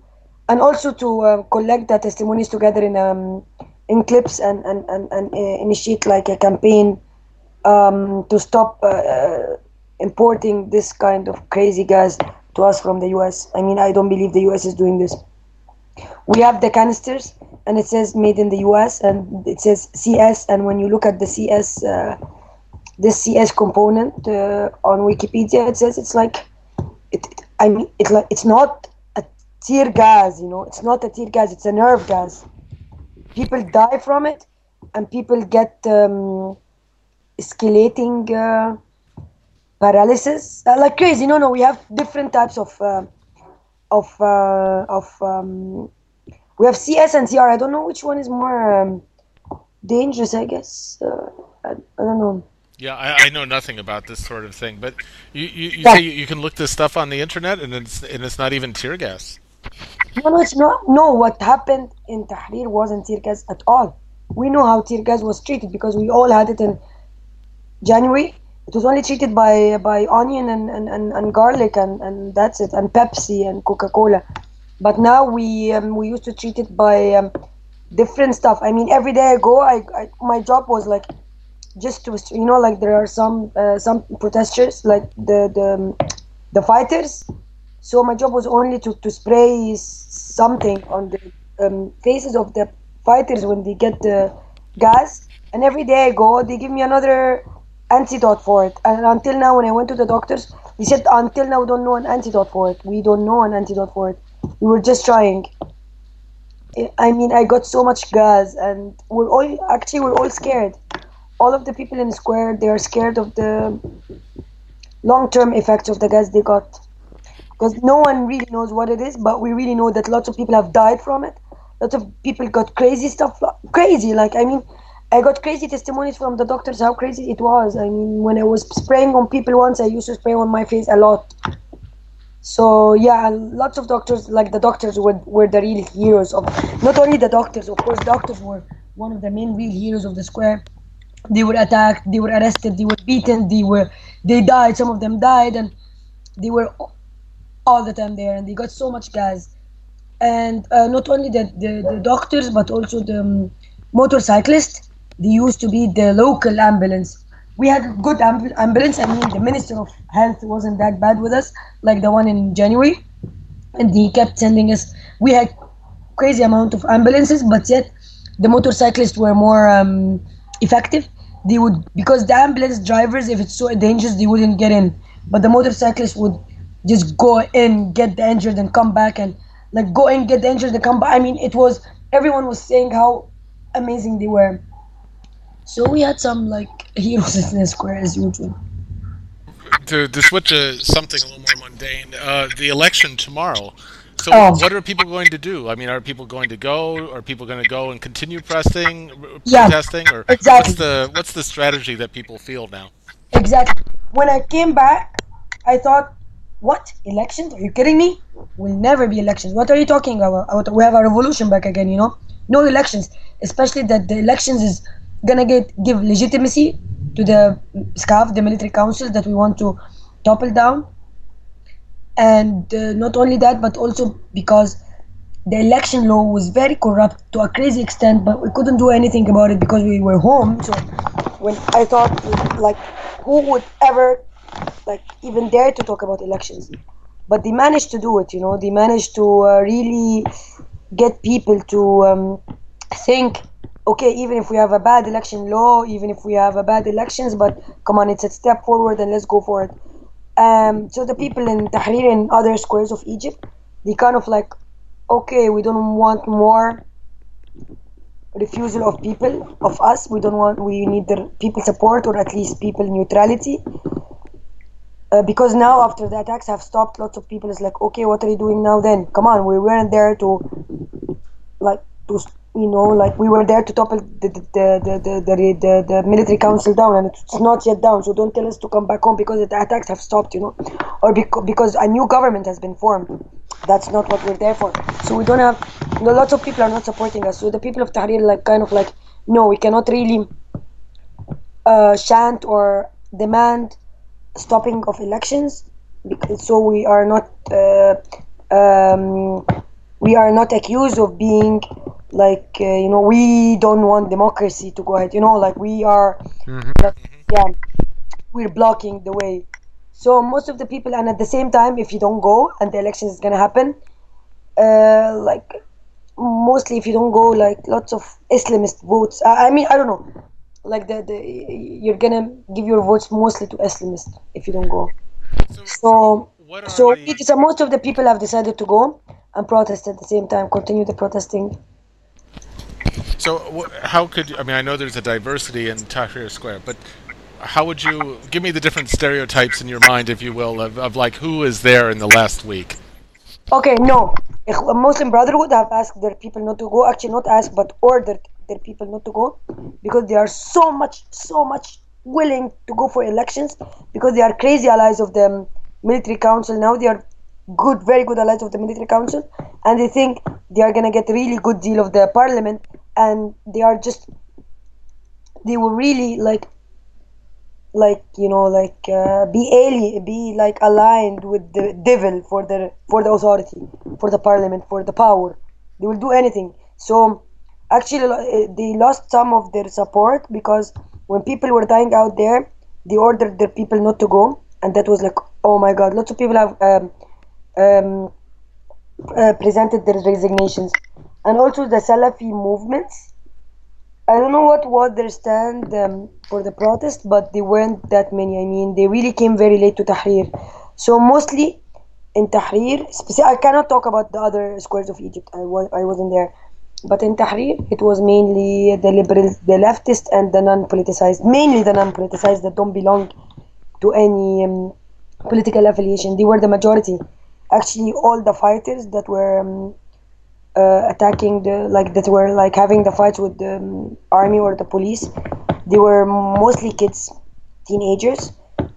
and also to uh, collect the testimonies together in um, in clips and and and, and uh, initiate like a campaign um, to stop uh, uh, importing this kind of crazy gas to us from the US. I mean, I don't believe the US is doing this. We have the canisters, and it says made in the US, and it says CS. And when you look at the CS, uh, this CS component uh, on Wikipedia, it says it's like, it. I mean, it's like it's not tear gas. You know, it's not a tear gas. It's a nerve gas people die from it and people get um, escalating uh, paralysis uh, like crazy no no we have different types of uh, of uh, of um, we have cs and cr i don't know which one is more um, dangerous i guess uh, I, I don't know Yeah, I, I know nothing about this sort of thing, but you, you, you Yeah. say you, you can look this stuff on the internet, and it's and it's not even tear gas. No it's not no what happened in tahrir wasn't tear gas at all we know how tear gas was treated because we all had it in January. It was only treated by by onion and, and, and, and garlic and, and that's it and Pepsi and Coca Cola. But now we um, we used to treat it by um, different stuff. I mean, every day I go, I, I my job was like just to you know like there are some uh, some protesters like the the um, the fighters. So my job was only to, to spray something on the um, faces of the fighters when they get the gas. And every day I go, they give me another antidote for it. And until now, when I went to the doctors, they said until now we don't know an antidote for it. We don't know an antidote for it. We were just trying. I- mean, I got so much gas, and we're all actually we're all scared. All of the people in the square they are scared of the long-term effects of the gas they got, because no one really knows what it is. But we really know that lots of people have died from it. Lots of people got crazy stuff, crazy. Like I mean, I got crazy testimonies from the doctors how crazy it was. I mean, when I was spraying on people once, I used to spray on my face a lot. So yeah, lots of doctors, like the doctors, were were the real heroes of. Not only the doctors, of course, doctors were one of the main real heroes of the square. They were attacked, they were arrested, they were beaten, they were they died. Some of them died, and they were all the time there, and they got so much gas. And uh, not only the, the the doctors, but also the um, motorcyclists. They used to be the local ambulance. We had good amb- ambulance. I mean, the Minister of Health wasn't that bad with us, like the one in January, and he kept sending us. We had crazy amount of ambulances, but yet the motorcyclists were more um, effective. They would because the ambulance drivers, if it's so dangerous, they wouldn't get in, but the motorcyclists would just go in, get the injured, and come back, and like go in, get the injured, and come back. I mean, it was everyone was saying how amazing they were. So we had some like heroes in the square as usual. To, to switch to something a little more mundane, uh, the election tomorrow. So, Oh. what are people going to do? I mean, are people going to go? Are people going to go and continue pressing, Yeah, protesting, or exactly. what's the what's the strategy that people feel now? Exactly. When I came back, I thought, what? Elections? Are you kidding me? Will never be elections. What are you talking about? We have a revolution back again, you know? No elections. Especially that the elections is gonna get give legitimacy to the SCAF, the military council that we want to topple down. And uh, not only that, but also because the election law was very corrupt to a crazy extent, but we couldn't do anything about it because we were home. So when I thought, like, who would ever, like, even dare to talk about elections? But they managed to do it, you know. They managed to uh, really get people to um, think, okay, even if we have a bad election law, even if we have a bad elections, but come on, it's a step forward and let's go for it. Um, so the people in Tahrir and other squares of Egypt, they kind of like, okay, we don't want more refusal of people of us. We don't want. We need the people support or at least people neutrality. Uh, because now after the attacks have stopped, lots of people. Is like, okay, what are you doing now? Then? Come on, we weren't there to like to you know like we were there to topple the the the the, the, the, the military council down. And it's not yet down so don't tell us to come back home because the attacks have stopped you know. Or because, because a new government has been formed. That's not what we're there for. So we don't have you know, lots of people are not supporting us. So the people of tahrir like kind of like no we cannot really uh, chant or demand stopping of elections because so we are not uh, um, we are not accused of being like uh, you know we don't want democracy to go ahead you know like we are like, yeah we're blocking the way. So most of the people and at the same time if you don't go and the election is gonna happen uh, like mostly if you don't go like lots of islamist votes. I, I mean i don't know like the, the you're gonna give your votes mostly to islamists if you don't go so What are so the- it is, uh, most of the people have decided to go and protest at the same time continue the protesting So, how could I mean? I know there's a diversity in Tahrir Square, but how would you give me the different stereotypes in your mind, if you will, of, of like who is there in the last week? Okay, no. Muslim Brotherhood have asked their people not to go. Actually, not asked, but ordered their people not to go because they are so much, so much willing to go for elections because they are crazy allies of the military council. Now they are good, very good allies of the military council, and they think they are gonna get a really good deal of the parliament and they are just they were really like like you know like uh, be alien be like aligned with the devil for the for the authority for the parliament for the power they will do anything so actually uh, they lost some of their support because when people were dying out there they ordered their people not to go and that was like oh my god lots of people have um, um, uh, presented their resignations and also the salafi movements I don't know what was their stand um, for the protest, but they weren't that many. I mean, they really came very late to Tahrir. So mostly in Tahrir, I cannot talk about the other squares of Egypt. I was I wasn't there, but in Tahrir, it was mainly the liberals, the leftist, and the non-politicized. Mainly the non-politicized that don't belong to any um, political affiliation. They were the majority. Actually, all the fighters that were um, uh, attacking the like that were like having the fights with the um, army or the police they were mostly kids teenagers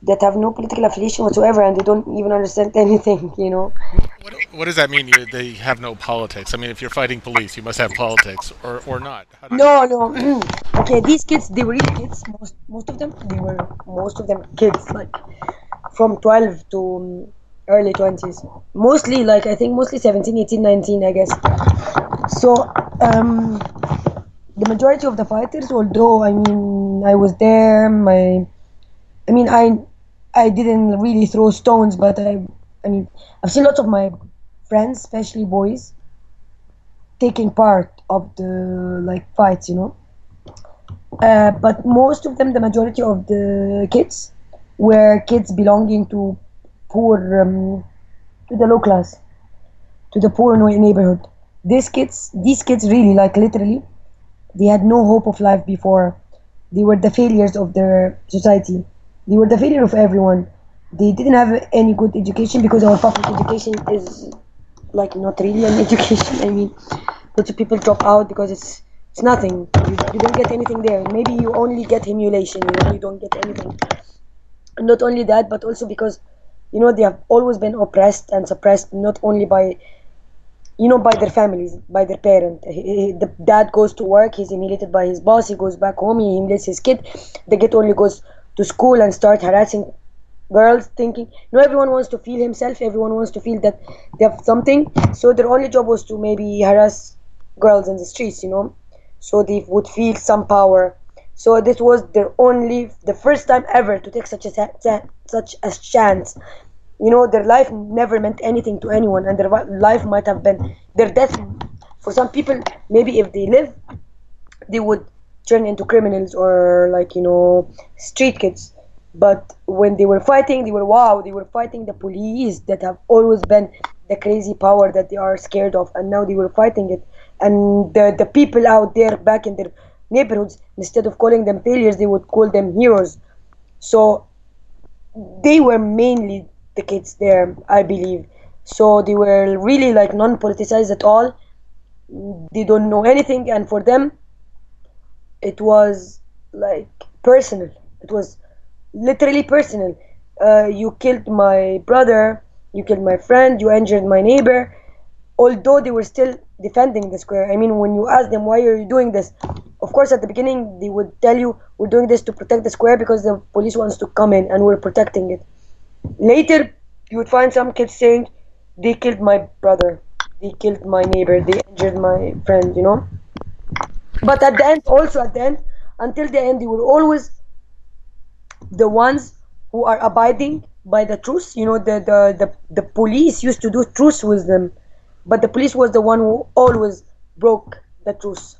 that have no political affiliation whatsoever and they don't even understand anything you know What, what does that mean? You, they have no politics. I mean, if you're fighting police, you must have politics, or, or not. No no okay these kids they were really kids most most of them they were most of them kids like from 12 to um, early 20s mostly like i think mostly 17 18 19 i guess so um the majority of the fighters although i mean i was there my i mean i i didn't really throw stones but i i mean i've seen lots of my friends especially boys taking part of the like fights you know? Uh, but most of them the majority of the kids were kids belonging to poor um, to the low class to the poor neighborhood. These kids these kids really like literally they had no hope of life before. They were the failures of their society they were the failure of everyone. They didn't have any good education because our public education is like not really an education. I mean lots of people drop out because it's it's nothing. You, you don't get anything there. Maybe you only get humiliation you know you don't get anything. Not only that but also because you know they have always been oppressed and suppressed not only by you know by their families by their parent. He- he- the dad goes to work he's humiliated by his boss he goes back home he humiliates his kid. The kid only goes to school and start harassing girls thinking no everyone wants to feel himself everyone wants to feel that they have something. So their only job was to maybe harass girls in the streets you know so they would feel some power. So this was their only the first time ever to take such a such a chance. You know their life never meant anything to anyone and their life might have been their death. For some people maybe if they live they would turn into criminals or like you know street kids. But when they were fighting they were wow they were fighting the police that have always been the crazy power that they are scared of. And now they were fighting it. And the, the people out there back in their neighborhoods instead of calling them failures they would call them heroes. So they were mainly the kids there i believe. So they were really like non-politicized at all. They don't know anything. And for them it was like personal. It was literally personal. Uh, you killed my brother you killed my friend you injured my neighbor. Although they were still defending the square. I mean when you ask them why are you doing this? Of course at the beginning they would tell you we're doing this to protect the square because the police wants to come in and we're protecting it. Later you would find some kids saying they killed my brother. They killed my neighbor. They injured my friend you know but at the end also at the end until the end they were always the ones who are abiding by the truth. you know the the the, the police used to do truce with them but the police was the one who always broke the truce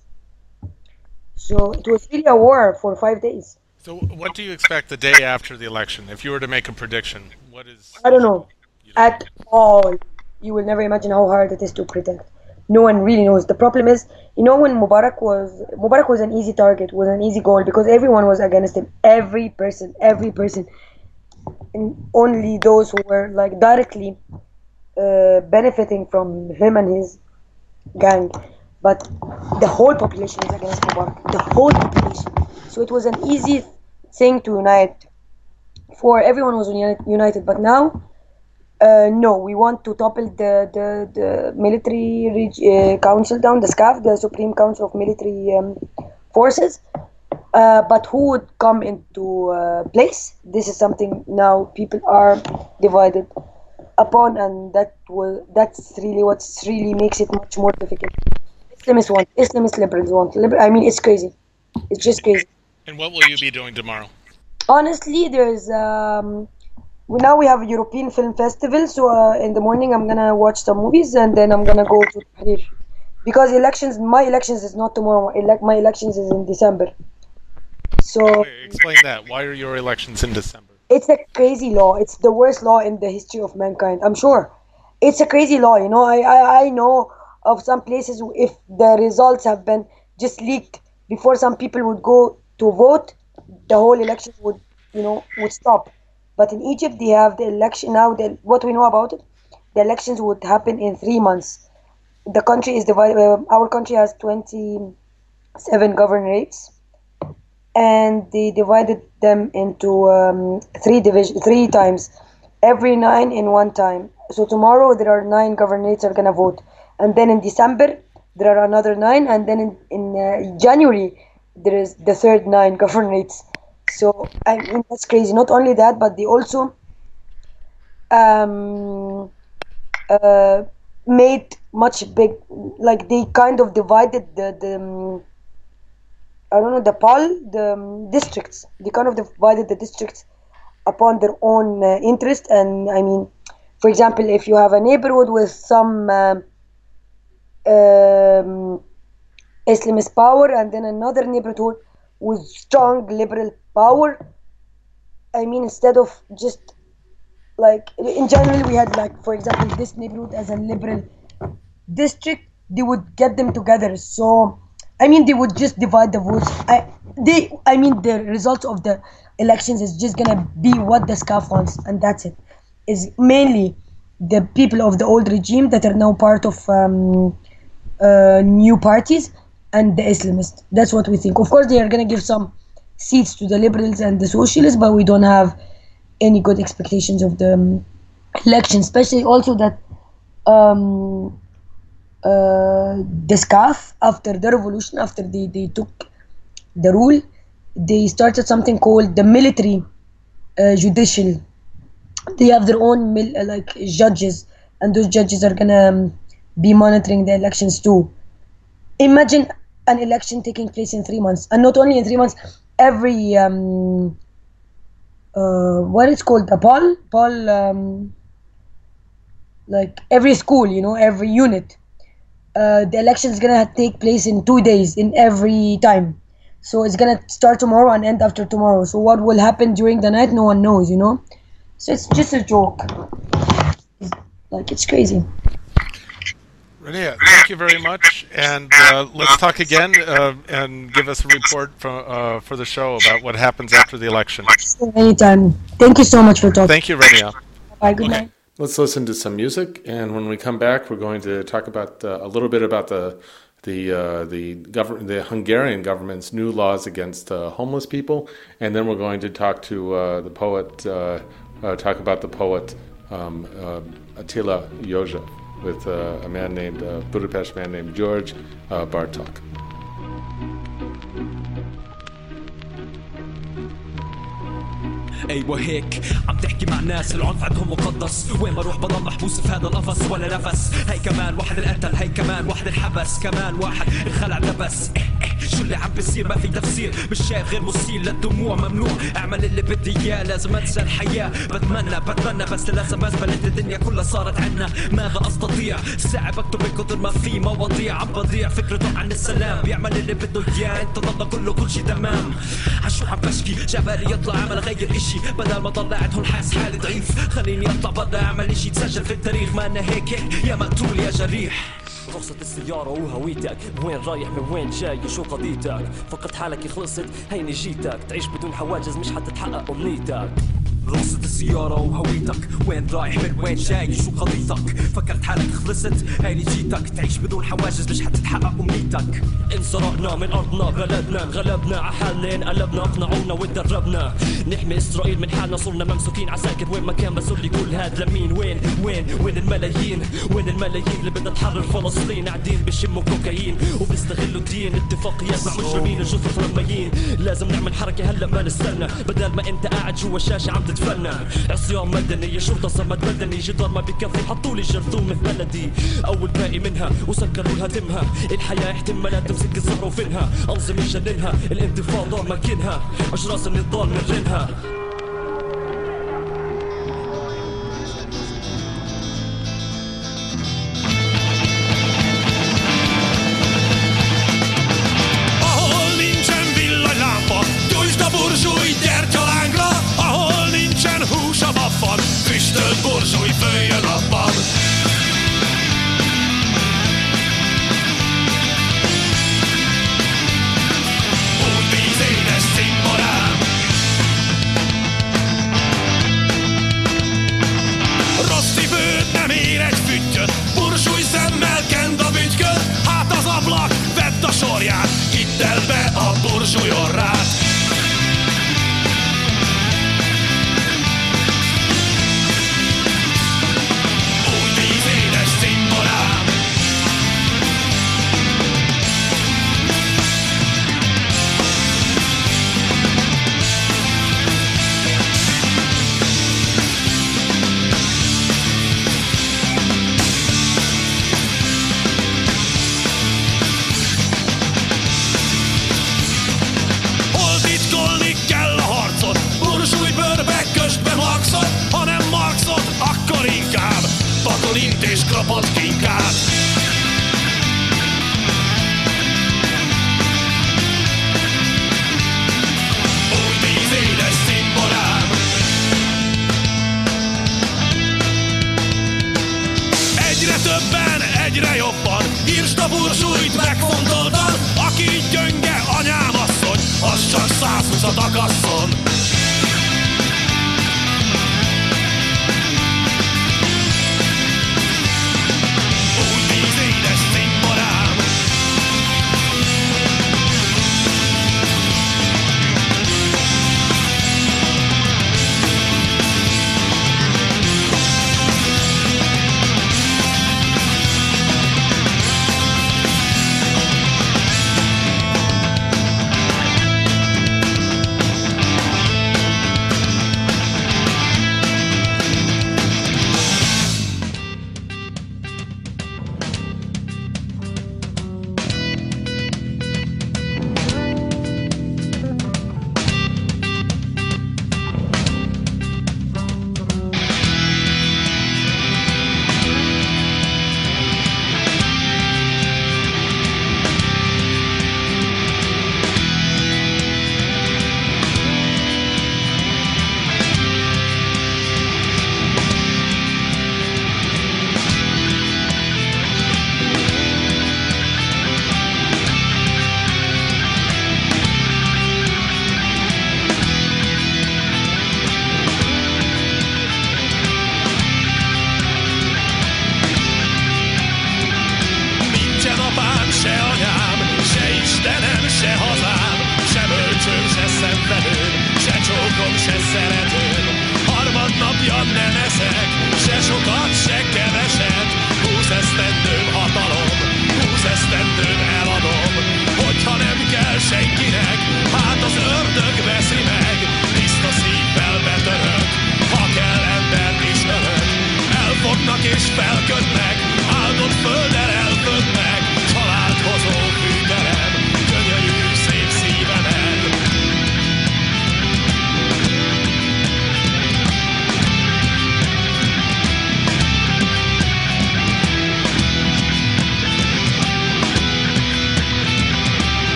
so it was really a war for five days So, what do you expect the day after the election? If you were to make a prediction, what is? I don't know at all. You will never imagine how hard it is to predict. No one really knows. The problem is, you know, when Mubarak was Mubarak was an easy target, was an easy goal because everyone was against him. Every person, every person, and only those who were like directly uh, benefiting from him and his gang. But the whole population is against Mubarak. The whole population. So it was an easy thing to unite for everyone was uni- united but now Uh, no, we want to topple the the, the military reg- uh, council down, the SCAF, the Supreme Council of Military um, Forces. Uh, but who would come into uh, place? This is something now people are divided upon, and that will that's really what's really makes it much more difficult. Islamists want, Islamist liberals want. Liber- I mean, it's crazy. It's just crazy. And what will you be doing tomorrow? Honestly, there's um, we now we have a European Film Festival, so uh, in the morning I'm gonna watch some movies and then I'm gonna go to Tahrir. Because elections, my elections is not tomorrow. Elect my elections is in December. So Wait, explain that. Why are your elections in December? it's a crazy law. It's the worst law in the history of mankind. I'm sure. It's a crazy law. You know, I I, I know of some places if the results have been just leaked before some people would go to vote, the whole election would you know would stop. But in Egypt, they have the election now. The, what we know about it, the elections would happen in three months. The country is divided. Uh, our country has twenty-seven governorates and they divided them into um, three division three times every nine in one time so tomorrow there are nine governorates are gonna vote and then in december there are another nine and then in, in uh, january there is the third nine governorates so i mean that's crazy not only that but they also um, uh, made much big like they kind of divided the the um, I don't know the poll, the um, districts. They kind of divided the districts upon their own uh, interest. And I mean, for example, if you have a neighborhood with some um, um, Islamist power and then another neighborhood with strong liberal power, I mean, instead of just like in general, we had like, for example, this neighborhood as a liberal district, they would get them together. So I mean, they would just divide the votes. I they I mean, the results of the elections is just gonna be what the SCAF wants, and that's it. Is mainly the people of the old regime that are now part of um, uh, new parties and the Islamists. That's what we think. Of course, they are gonna give some seats to the liberals and the socialists, but we don't have any good expectations of the um, election, especially also that. Um, uh, the SCAF after the revolution, after they, they took the rule, they started something called the military uh, judicial. They have their own mil- uh, like judges, and those judges are gonna um, be monitoring the elections too. Imagine an election taking place in three months, and not only in three months, every um, uh, what is called a poll, poll, um, like every school, you know, every unit uh, the election is gonna take place in two days in every time. So it's gonna start tomorrow and end after tomorrow. So what will happen during the night, no one knows, you know. So it's just a joke. Like it's crazy. Rania, thank you very much, and uh, let's talk again uh, and give us a report from, uh, for the show about what happens after the election. Anytime. Thank you so much for talking. Thank you, Rania. Bye. Good Okay. night. Let's listen to some music, and when we come back, we're going to talk about uh, a little bit about the the uh, the government, the Hungarian government's new laws against uh, homeless people, and then we're going to talk to uh, the poet, uh, uh, talk about the poet um, uh, Attila József with uh, a man named uh, Budapest man named George uh, Bartok. أيوه هيك عم تحكي مع ناس العنف عندهم مقدس. وين بروح بضل محبوس في هذا القفص ولا نفس. هي كمان واحد انقتل هي كمان واحد انحبس كمان واحد انخلع لبس إيه إيه شو اللي عم بيصير؟ ما في تفسير. مش شايف غير مثير للدموع ممنوع. اعمل اللي بدي إياه لازم أنسى الحياة. بتمنى بتمنى بس للأسف ازمنت الدنيا كلها صارت عنا. ماذا أستطيع؟ ساعة بكتب بقدر ما في مواضيع. عم بضيع فكرته عن السلام. بيعمل اللي بده إياه. أنت ضل كله كل شي تمام. عشو عم بشكي؟ جبالي يطلع عمل غير إشي. بدل ما هون حاس حالي ضعيف. خليني أطلع برا أعمل إشي يتسجل في التاريخ. ما أنا هيك يا مقتول يا جريح. رخصة السيارة وهويتك. وين رايح؟ من وين جاي؟ وشو قضيتك؟ فقدت حالك خلصت هيني جيتك. تعيش بدون حواجز مش حتتحقق أمنيتك. رصة السيارة وهويتك. وين رايح من وين جاي؟ شو قضيتك؟ فكرت حالك خلصت هاي جيتك. تعيش بدون حواجز مش حتتحقق أمنيتك. انسرقنا من أرضنا بلدنا انغلبنا. عحالنا انقلبنا اقنعونا وتدربنا نحمي إسرائيل من حالنا صرنا ممسوكين. عساكر وين ما كان بس لي كل هاد لمين؟ وين؟ وين؟ وين الملايين؟ وين الملايين اللي بدها تحرر فلسطين؟ قاعدين بشموا كوكايين وبيستغلوا الدين. اتفاقيات مع مجرمين الجثث رميين لازم نعمل حركة هلا ما نستنى. بدل ما انت قاعد جوا الشاشة عم تتفنن عصيان مدني شرطة صمد مدني جدار ما بكفي حطوا لي جرثومة في بلدي. أول باقي منها وسكروا لها دمها الحياة احتمالات تمسك الزهرة وفنها. انظمة يجننها الانتفاضة مكنها اجراس النضال من رنها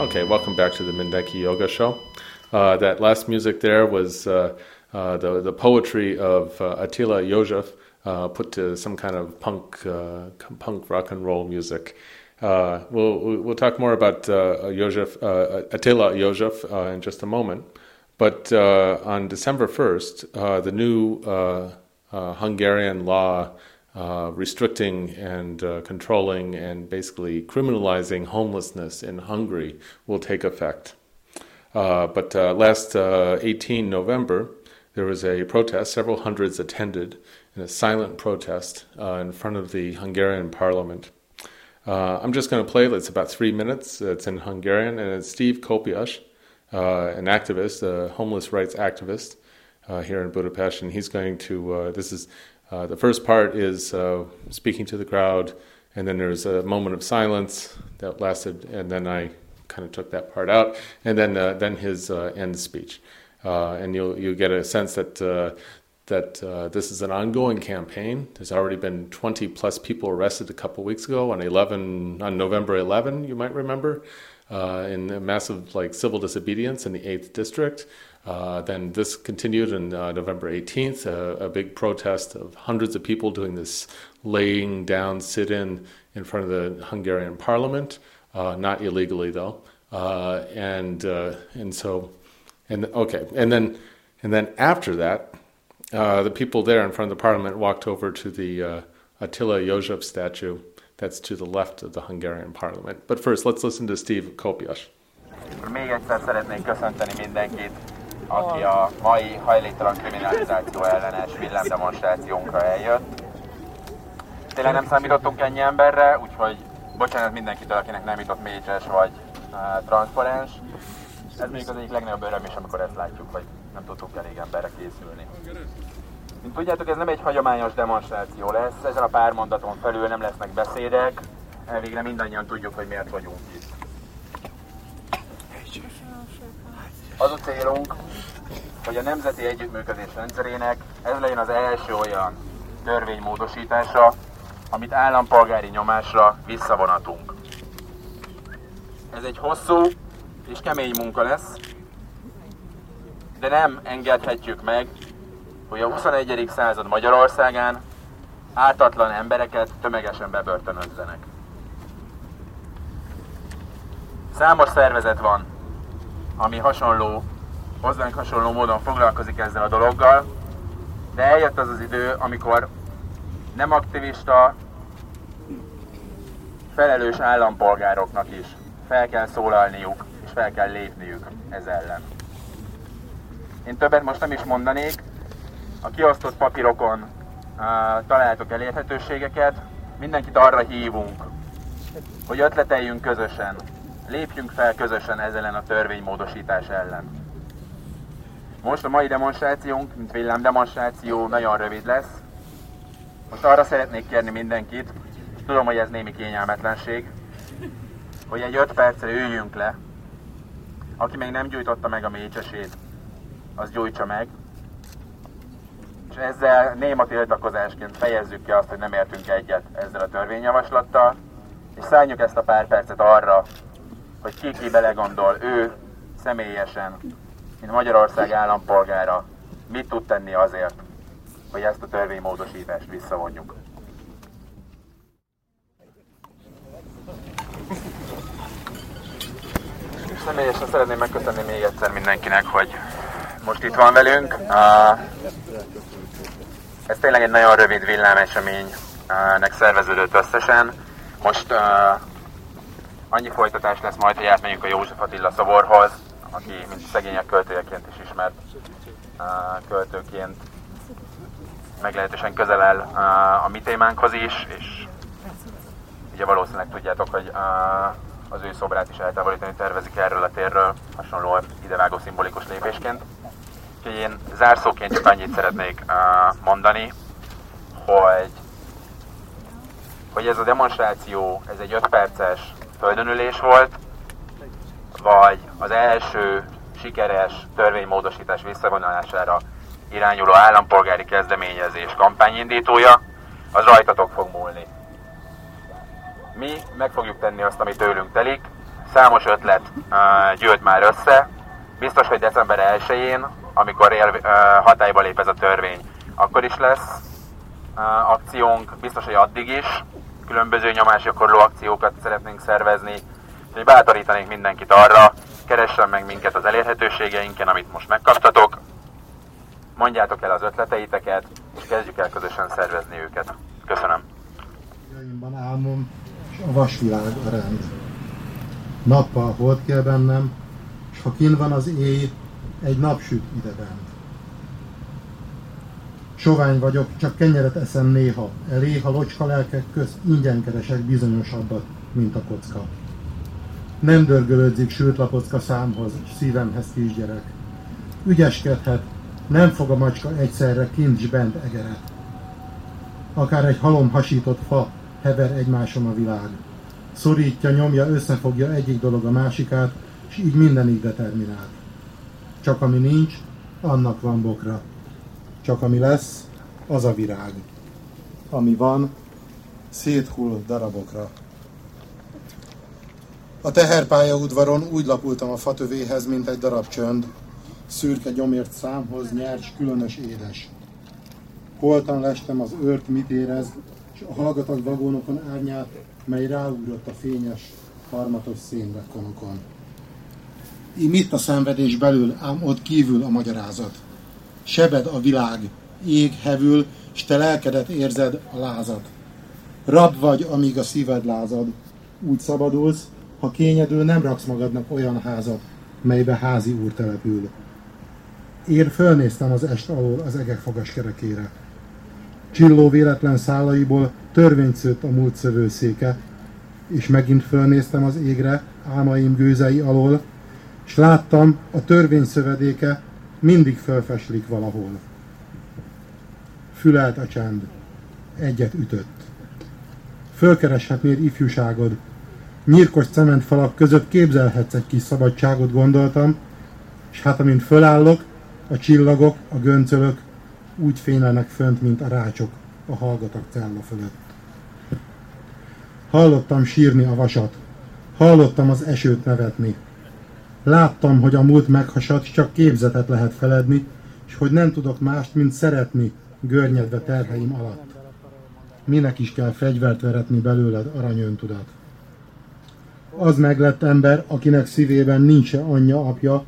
Okay, welcome back to the Mindenki Joga Show. Uh, that last music there was uh, uh, the, the poetry of uh, Attila József, uh, put to some kind of punk uh, punk rock and roll music. We'll we'll talk more about uh, Attila József uh, in just a moment. But on December first, uh, the new Hungarian law restricting and controlling and basically criminalizing homelessness in Hungary will take effect. but last 18 November, there was a protest. Several hundreds attended in a silent protest in front of the Hungarian parliament. Uh, I'm just going to play. it, It's about three minutes. It's in Hungarian, and it's Steve Kopias, uh, an activist, a homeless rights activist uh, here in Budapest, and he's going to. Uh, this is uh, the first part is uh, speaking to the crowd, and then there's a moment of silence that lasted, and then I kind of took that part out, and then then his end speech. and you'll you get a sense that that uh, this is an ongoing campaign. There's already been 20 plus people arrested a couple weeks ago on 11 on November 11. You might remember uh, in a massive like civil disobedience in the 8th district. Uh, then this continued on uh, November 18th, a, a, big protest of hundreds of people doing this laying down sit-in in front of the Hungarian parliament, uh, not illegally though. Uh, and and so and okay, and then and then after that, uh, the people there in front of the parliament walked over to the uh, Attila József statue that's to the left of the Hungarian parliament. But first, let's listen to Steve Kopias. Még egyszer szeretnék köszönteni mindenkit, aki a mai hajléktalan kriminalizáció ellenes villámdemonstrációnkra eljött. Tényleg nem számítottunk ennyi emberre, úgyhogy bocsánat mindenkitől, akinek nem jutott mécses vagy uh, transzparens. Ez még az egyik legnagyobb öröm is, amikor ezt látjuk, hogy nem tudtunk elég emberre készülni. Mint tudjátok, ez nem egy hagyományos demonstráció lesz, ezen a pár mondaton felül nem lesznek beszédek, elvégre mindannyian tudjuk, hogy miért vagyunk itt. Az a célunk, hogy a Nemzeti Együttműködés rendszerének ez legyen az első olyan törvénymódosítása, amit állampolgári nyomásra visszavonatunk. Ez egy hosszú és kemény munka lesz, de nem engedhetjük meg, hogy a 21. század Magyarországán ártatlan embereket tömegesen bebörtönözzenek. Számos szervezet van, ami hasonló, hozzánk hasonló módon foglalkozik ezzel a dologgal, de eljött az az idő, amikor nem aktivista, felelős állampolgároknak is fel kell szólalniuk, és fel kell lépniük ez ellen. Én többet most nem is mondanék, a kiosztott papírokon uh, találtok elérhetőségeket, mindenkit arra hívunk, hogy ötleteljünk közösen, lépjünk fel közösen ezzel a törvénymódosítás ellen. Most a mai demonstrációnk, mint villámdemonstráció, nagyon rövid lesz. Most arra szeretnék kérni mindenkit, tudom, hogy ez némi kényelmetlenség, hogy egy öt percre üljünk le. Aki még nem gyújtotta meg a mécsesét, az gyújtsa meg. És ezzel néma tiltakozásként fejezzük ki azt, hogy nem értünk egyet ezzel a törvényjavaslattal, és szálljuk ezt a pár percet arra, hogy ki ki belegondol ő személyesen, mint Magyarország állampolgára, mit tud tenni azért, hogy ezt a törvénymódosítást visszavonjuk. Személyesen szeretném megköszönni még egyszer mindenkinek, hogy most itt van velünk. Ez tényleg egy nagyon rövid villámeseménynek szerveződött összesen. Most annyi folytatás lesz majd, hogy átmegyünk a József Attila szoborhoz, aki mint szegények költőjeként is ismert költőként meglehetősen közel áll a mi témánkhoz is, és ugye valószínűleg tudjátok, hogy az ő szobrát is eltávolítani tervezik erről a térről, hasonló idevágó szimbolikus lépésként. Úgyhogy én zárszóként csak annyit szeretnék uh, mondani, hogy, hogy ez a demonstráció, ez egy 5 perces földönülés volt, vagy az első sikeres törvénymódosítás visszavonulására irányuló állampolgári kezdeményezés kampányindítója, az rajtatok fog múlni. Mi meg fogjuk tenni azt, ami tőlünk telik. Számos ötlet uh, gyűlt már össze. Biztos, hogy december 1-én amikor él, hatályba lép ez a törvény, akkor is lesz uh, akciónk biztos, hogy addig is. Különböző nyomásgyakorló akciókat szeretnénk szervezni. Úgyhogy bátorítanék mindenkit arra, keressen meg minket az elérhetőségeinken, amit most megkaptatok. Mondjátok el az ötleteiteket, és kezdjük el közösen szervezni őket. Köszönöm. Jaimban álmom, és a vasvilág a rend. Nappal hold kell bennem, és ha kin van az éj, egy nap süt ide bent. Sovány vagyok, csak kenyeret eszem néha, elé, ha locska lelkek közt ingyen keresek bizonyosabbat, mint a kocka. Nem dörgölődzik sült lapocka számhoz, szívemhez kisgyerek. Ügyeskedhet, nem fog a macska egyszerre kint s bent egeret. Akár egy halom hasított fa, hever egymáson a világ. Szorítja, nyomja, összefogja egyik dolog a másikát, és így mindenig determinált. Csak ami nincs, annak van bokra. Csak ami lesz, az a virág. Ami van, széthull darabokra. A teherpálya udvaron úgy lapultam a fatövéhez, mint egy darab csönd, szürke gyomért számhoz, nyers, különös édes. Holtan lestem az őrt, mit érez, és a hallgatag vagónokon árnyát, mely ráugrott a fényes, harmatos szénbekkonokon. Így mit a szenvedés belül, ám ott kívül a magyarázat. Sebed a világ, ég hevül, s te lelkedet érzed a lázat. Rab vagy, amíg a szíved lázad. Úgy szabadulsz, ha kényedül nem raksz magadnak olyan házat, melybe házi úr települ. Én fölnéztem az est alól az egek fogaskerekére. Csilló véletlen szálaiból törvényt szőtt a múlt szövőszéke, és megint fölnéztem az égre álmaim gőzei alól, és láttam, a törvény szövedéke mindig fölfeslik valahol. Fülelt a csend, egyet ütött. Fölkereshetnéd ifjúságod, nyírkos cementfalak között képzelhetsz egy kis szabadságot, gondoltam, és hát amint fölállok, a csillagok, a göncölök úgy fénylenek fönt, mint a rácsok a hallgatak cella fölött. Hallottam sírni a vasat, hallottam az esőt nevetni. Láttam, hogy a múlt meghasad, csak képzetet lehet feledni, és hogy nem tudok mást, mint szeretni, görnyedve terheim alatt. Minek is kell fegyvert veretni belőled, aranyöntudat. Az meglett ember, akinek szívében nincs anyja, apja,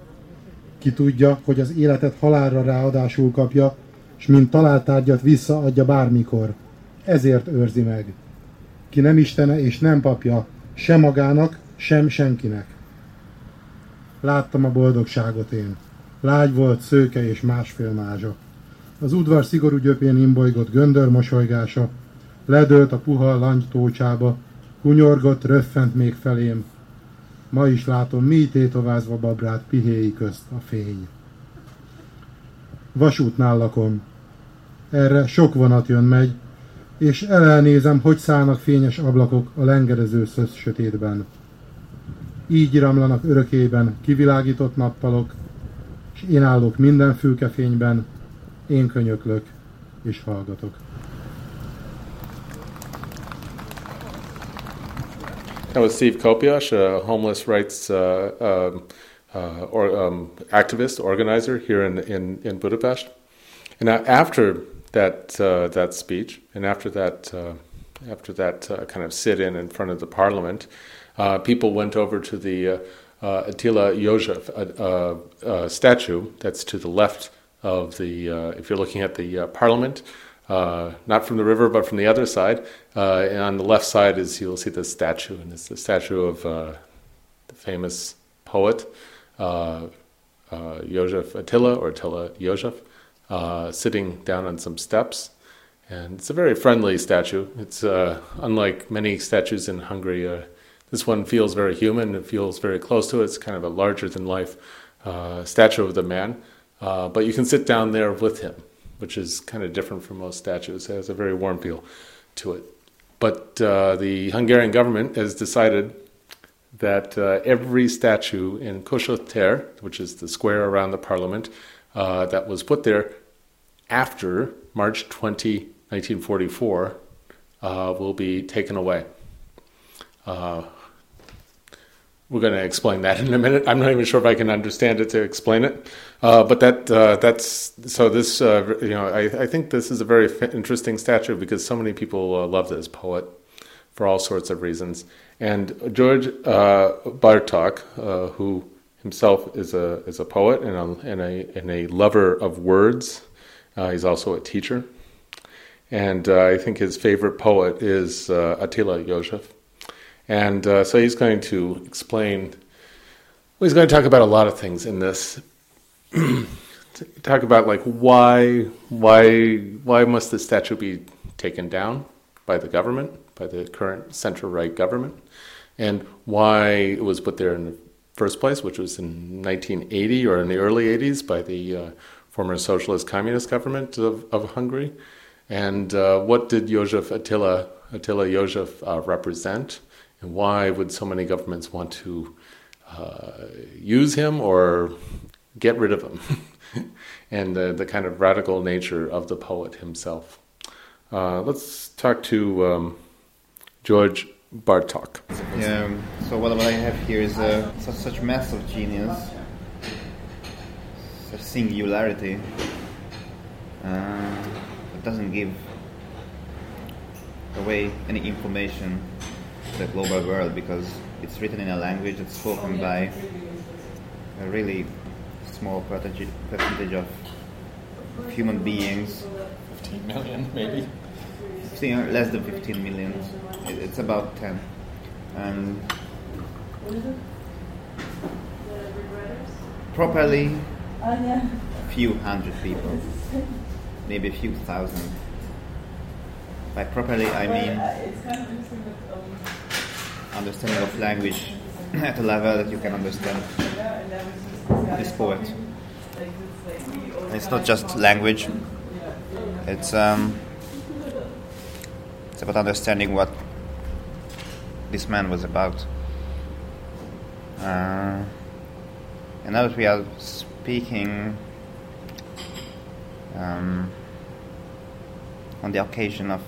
ki tudja, hogy az életet halálra ráadásul kapja, és mint találtárgyat visszaadja bármikor. Ezért őrzi meg. Ki nem istene és nem papja, sem magának, sem senkinek. Láttam a boldogságot én. Lágy volt, szőke és másfél mázsa. Az udvar szigorú gyöpén imbolygott göndör mosolygása, ledőlt a puha langy tócsába, hunyorgott, röffent még felém. Ma is látom, mi tétovázva babrát pihéi közt a fény. Vasútnál lakom. Erre sok vonat jön megy, és elnézem, hogy szállnak fényes ablakok a lengerező szösz sötétben. Így örökében kivilágított nappalok, és én állok minden fülkefényben, én könyöklök és hallgatok. That was Steve Kopiash, a homeless rights uh, um, uh, or, um, activist, organizer here in, in, in Budapest. And after that, uh, that speech, and after that, uh, after that uh, kind of sit in in front of the parliament, uh, people went over to the Attila József statue that's to the left of the, if you're looking at the parliament, uh, not from the river, but from the other side. Uh, and on the left side is you'll see the statue, and it's the statue of uh, the famous poet uh, uh, Joseph Attila or Attila Joseph, uh, sitting down on some steps. And it's a very friendly statue. It's unlike many statues in Hungary. This one feels very human. It feels very close to it. It's kind of a larger than life statue of the man. but you can sit down there with him which is kind of different from most statues. It has a very warm feel to it. But uh, the Hungarian government has decided that uh, every statue in Kossuth which is the square around the parliament, uh, that was put there after March 20, 1944, uh, will be taken away. We're going to explain that in a minute. I'm not even sure if I can understand it to explain it. Uh, but that uh, that's so. This uh, you know, I, I think this is a very interesting statue because so many people uh, love this poet for all sorts of reasons. And George uh, Bartok, uh, who himself is a is a poet and a and a, and a lover of words, he's also a teacher. And I think his favorite poet is Attila József. And uh, so he's going to explain, well, he's going to talk about a lot of things in this. talk about like why, why, why must the statue be taken down by the government, by the current center right government, and why it was put there in the first place, which was in 1980 or in the early 80s by the uh, former socialist communist government of, of Hungary. And uh, what did Joseph Attila, Attila Joseph uh, represent? And why would so many governments want to uh, use him or get rid of him? and the, the kind of radical nature of the poet himself. Uh, let's talk to um, George Bartok. Yeah, so what, I have here is uh, such, such massive genius, such singularity. Uh, it doesn't give away any information the global world because it's written in a language that's spoken by a really small percentage of human beings. 15 million, maybe? 15, less than 15 million. It's about 10. And properly, a few hundred people, maybe a few thousand. By properly, I mean understanding of language at a level that you can understand this poet. It's not just language. It's um, it's about understanding what this man was about. Uh, and now that we are speaking um, on the occasion of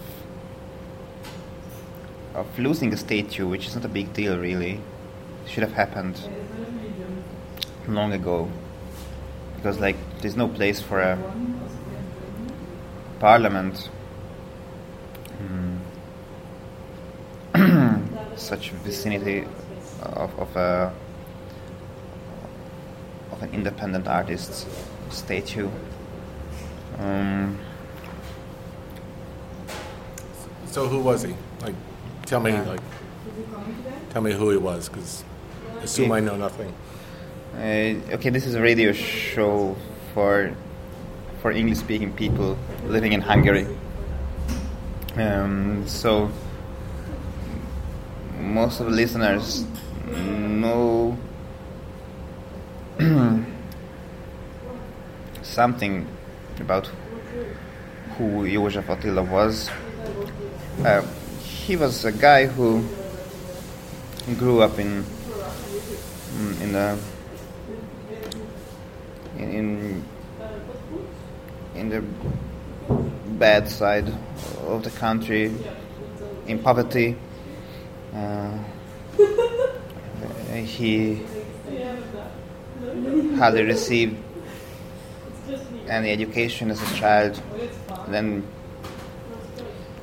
of losing a statue, which is not a big deal really. Should have happened long ago. Because like there's no place for a parliament mm. such vicinity of, of a of an independent artist's statue. Um, so who was he? Tell me, like, tell me who he was, because assume I know nothing. Uh, okay, this is a radio show for for English-speaking people living in Hungary. Um, so most of the listeners know something about who József Attila was. Uh, he was a guy who grew up in mm, in the in in the bad side of the country in poverty. Uh, he hardly received any education as a child. Then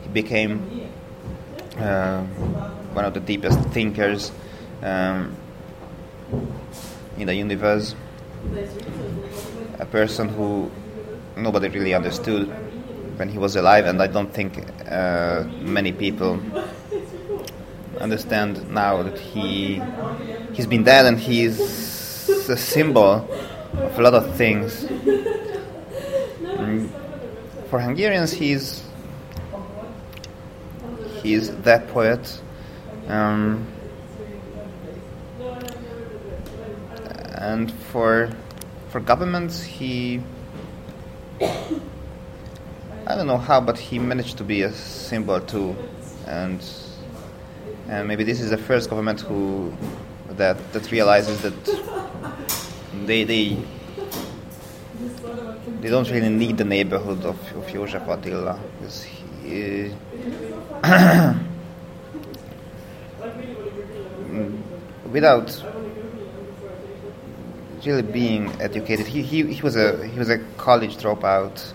he became one of the deepest thinkers um, in the universe, a person who nobody really understood when he was alive, and I don't think uh, many people understand now that he he's been dead and he's a symbol of a lot of things. Mm. For Hungarians, he's he's that poet. Um, and for for governments, he I don't know how, but he managed to be a symbol too, and and maybe this is the first government who that that realizes that they they they don't really need the neighborhood of, of József Attila he, without really being educated. He, he, he was a he was a college dropout,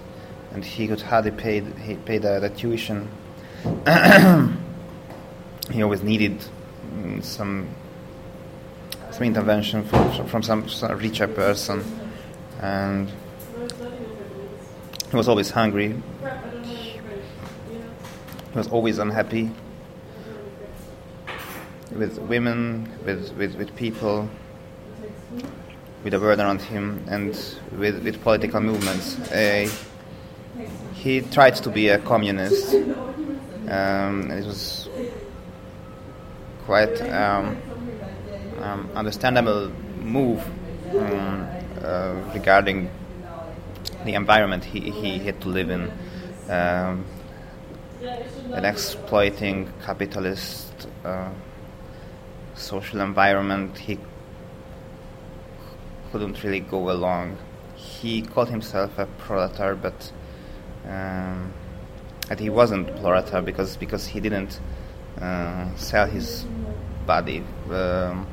and he could hardly pay he pay the, the tuition. he always needed mm, some some intervention from from some, some richer person, and he was always hungry. Was always unhappy with women, with, with, with people, with the world around him, and with, with political movements. Uh, he tried to be a communist, um, it was quite um, um, understandable move um, uh, regarding the environment he, he had to live in. Um, an exploiting capitalist uh, social environment he couldn't really go along. He called himself a proletar, but um, and he wasn't proletar because because he didn't uh, sell his body um,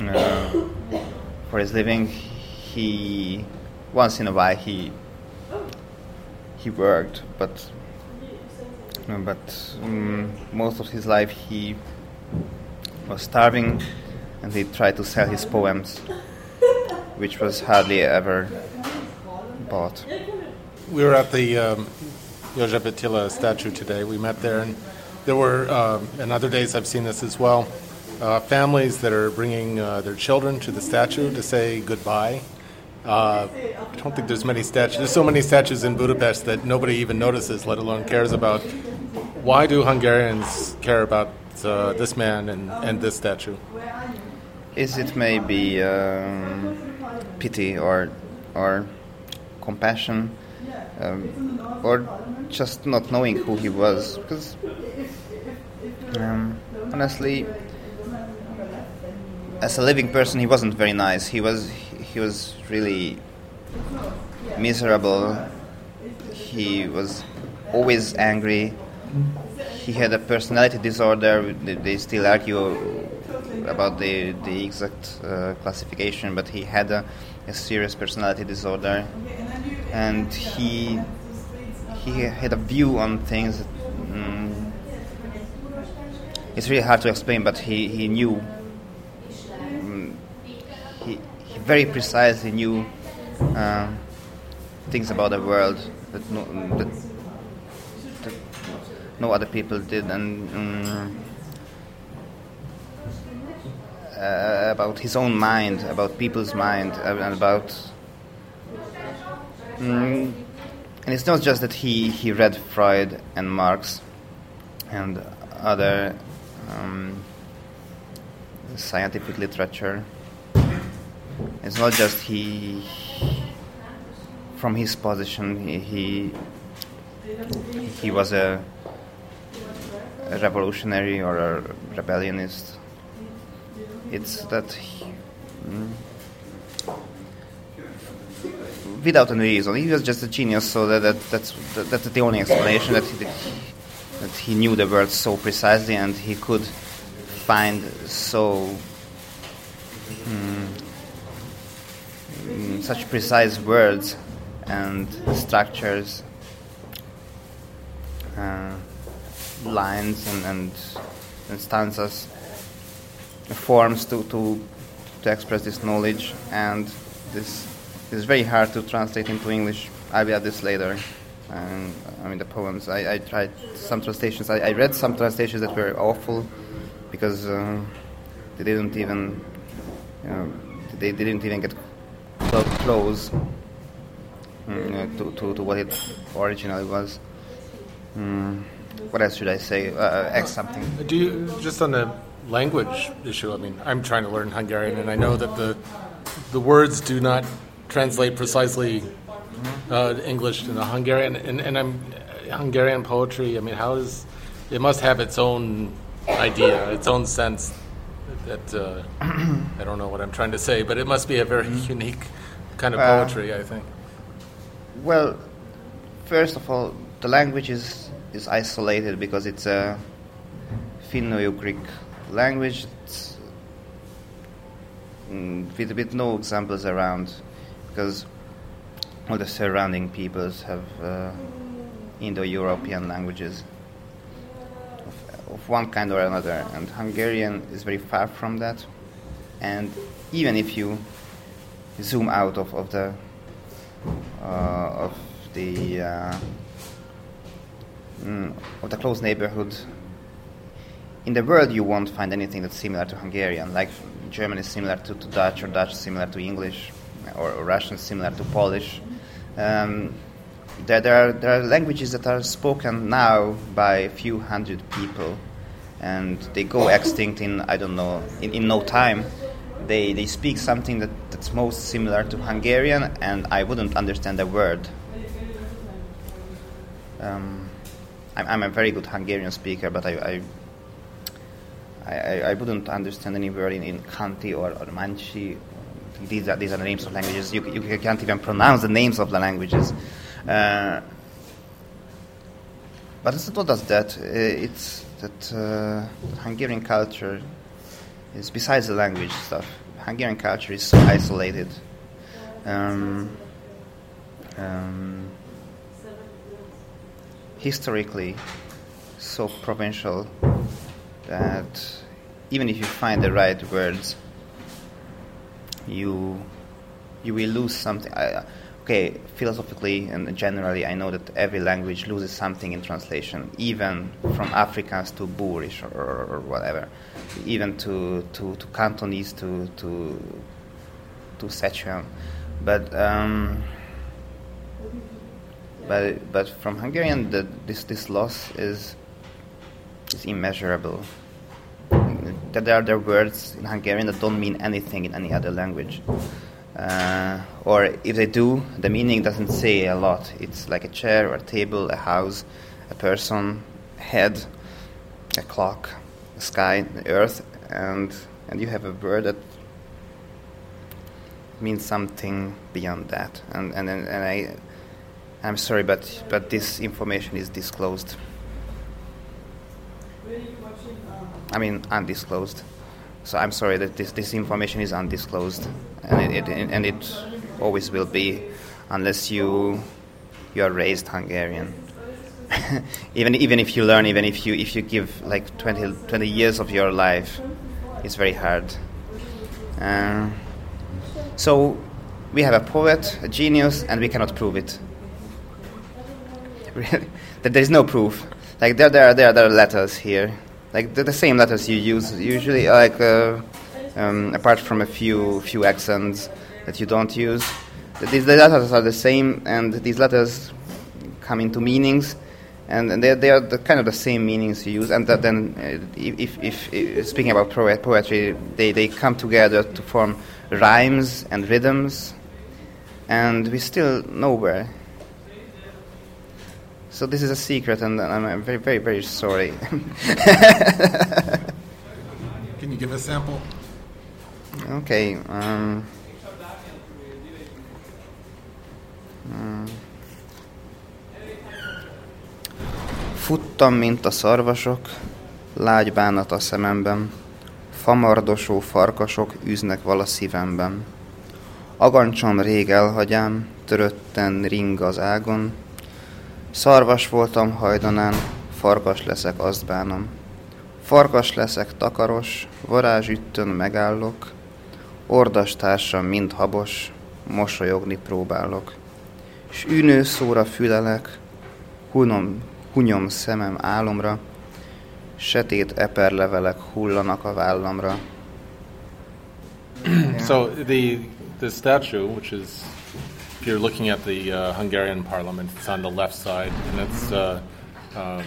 uh, for his living. He once in a while he he worked, but but um, most of his life he was starving, and he tried to sell his poems, which was hardly ever bought. We were at the um, József Attila statue today. We met there, and there were, um, and other days I've seen this as well, uh, families that are bringing uh, their children to the statue to say goodbye. Uh, I don't think there's many statues. There's so many statues in Budapest that nobody even notices, let alone cares about. Why do Hungarians care about uh, this man and, and this statue? Is it maybe um, pity or or compassion, um, or just not knowing who he was? Because um, honestly, as a living person, he wasn't very nice. He was he was really miserable. He was always angry. He had a personality disorder. They- still argue about the the exact uh, classification, but he had a, a serious personality disorder, and he he had a view on things. That, mm, it's really hard to explain, but he he knew. he, he very precisely knew uh, things about the world that no, that, that no other people did, and um, uh, about his own mind, about people's mind, uh, and about. Mm, and it's not just that he, he read Freud and Marx and other um, scientific literature. It's not just he, from his position, he, he, was a, revolutionary or a rebellionist. It's that he, mm, without any reason, he was just a genius. So that, that that's that, that's the only explanation that he, that he knew the words so precisely and he could find so mm, such precise words and structures, uh, lines and, and, and stanzas, forms to, to, to express this knowledge, and this is very hard to translate into English. I will be at this later. Um, I mean, the poems. I, I tried some translations. I, I read some translations that were awful because uh, they didn't even you know, they didn't even get close mm, to, to, to what it originally was. Mm, what else should I say? Uh, X something. Do you just on the language issue? I mean, I'm trying to learn Hungarian, and I know that the the words do not translate precisely uh, English to the Hungarian, and, and I'm Hungarian poetry. I mean, how is it must have its own idea, its own sense. That uh, I don't know what I'm trying to say, but it must be a very unique kind of Uh, poetry. I think. Well, first of all, the language is, is isolated because it's a Finno-Ugric language. Mm, with, with no examples around, because all the surrounding peoples have uh, Indo-European languages of, one kind or another, and Hungarian is very far from that. And even if you zoom out of, of the uh, of the uh, mm, of the close neighborhood. In the world, you won't find anything that's similar to Hungarian. Like German is similar to, to Dutch, or Dutch similar to English, or, or Russian similar to Polish. Um, there, there, are, there are languages that are spoken now by a few hundred people, and they go extinct in I don't know in, in no time. They, they speak something that, that's most similar to Hungarian, and I wouldn't understand a word. Um, I'm, I'm a very good Hungarian speaker, but I, I, I, I wouldn't understand any word in, in Khanty or, or Manchi. These are, these are the names of languages. You, you can't even pronounce the names of the languages. Uh, but it's not just that. Uh, it's that uh, Hungarian culture is besides the language stuff. Hungarian culture is so isolated. Um, um, historically so provincial that even if you find the right words, you you will lose something. I, okay, philosophically and generally, I know that every language loses something in translation, even from Afrikaans to Boerish or, or, or whatever, even to, to, to Cantonese to to to Sichuan. But um, but but from Hungarian, the, this this loss is is immeasurable. That there are there words in Hungarian that don't mean anything in any other language, uh, or if they do, the meaning doesn't say a lot. It's like a chair or a table, a house, a person, a head, a clock, a sky, the earth, and and you have a word that means something beyond that. And and and, and I I'm sorry, but but this information is disclosed. I mean, undisclosed. So I'm sorry that this, this information is undisclosed, and it, it, and it always will be, unless you you are raised Hungarian. even even if you learn, even if you if you give like 20, 20 years of your life, it's very hard. Uh, so we have a poet, a genius, and we cannot prove it really there is no proof. Like there, there, there are letters here, like the, the same letters you use usually, like uh, um, apart from a few few accents that you don't use. These the letters are the same, and these letters come into meanings, and, they, they are the, kind of the same meanings you use. And that then, uh, if, if, if, speaking about poetry, they, they come together to form rhymes and rhythms, and we still nowhere so this is a secret, and I'm very, very, very sorry. Can you give a sample? Okay. Um, um, Futtam, mint a szarvasok, lágy bánat a szememben, famardosó farkasok üznek vala szívemben. Agancsom rég elhagyám, törötten ring az ágon, Szarvas voltam hajdanán, farkas leszek, azt bánom. Farkas leszek takaros, varázsüttön megállok, ordas társam mind habos, mosolyogni próbálok. S űnő szóra fülelek, hunom, hunyom szemem álomra, setét eperlevelek hullanak a vállamra. so the the statue, which is if you're looking at the uh, Hungarian parliament, it's on the left side, and it's uh, um,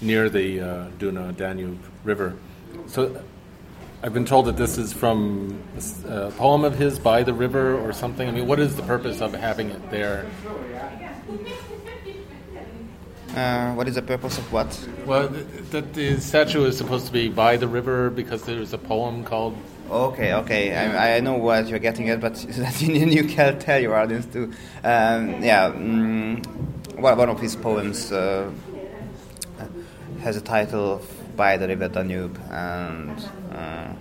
near the uh, Duna Danube River. So I've been told that this is from a poem of his by the river or something. I mean, what is the purpose of having it there? Uh, what is the purpose of what? Well, that the statue is supposed to be by the river because there's a poem called Okay, okay, I, I know what you're getting at, but you, you can tell your audience too. Um, yeah, mm, one of his poems uh, has a title of "By the River Danube," and uh,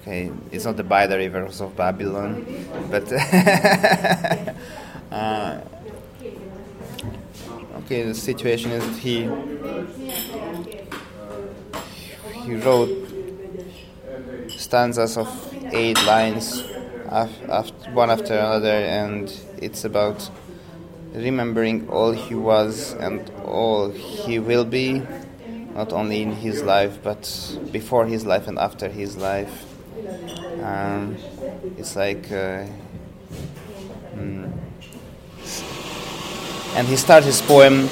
okay, it's not the by the rivers of Babylon, but uh, the situation is that he he wrote stanzas of eight lines, af- af- one after another, and it's about remembering all he was and all he will be, not only in his life, but before his life and after his life. Um, it's like. Uh, mm, and he starts his poem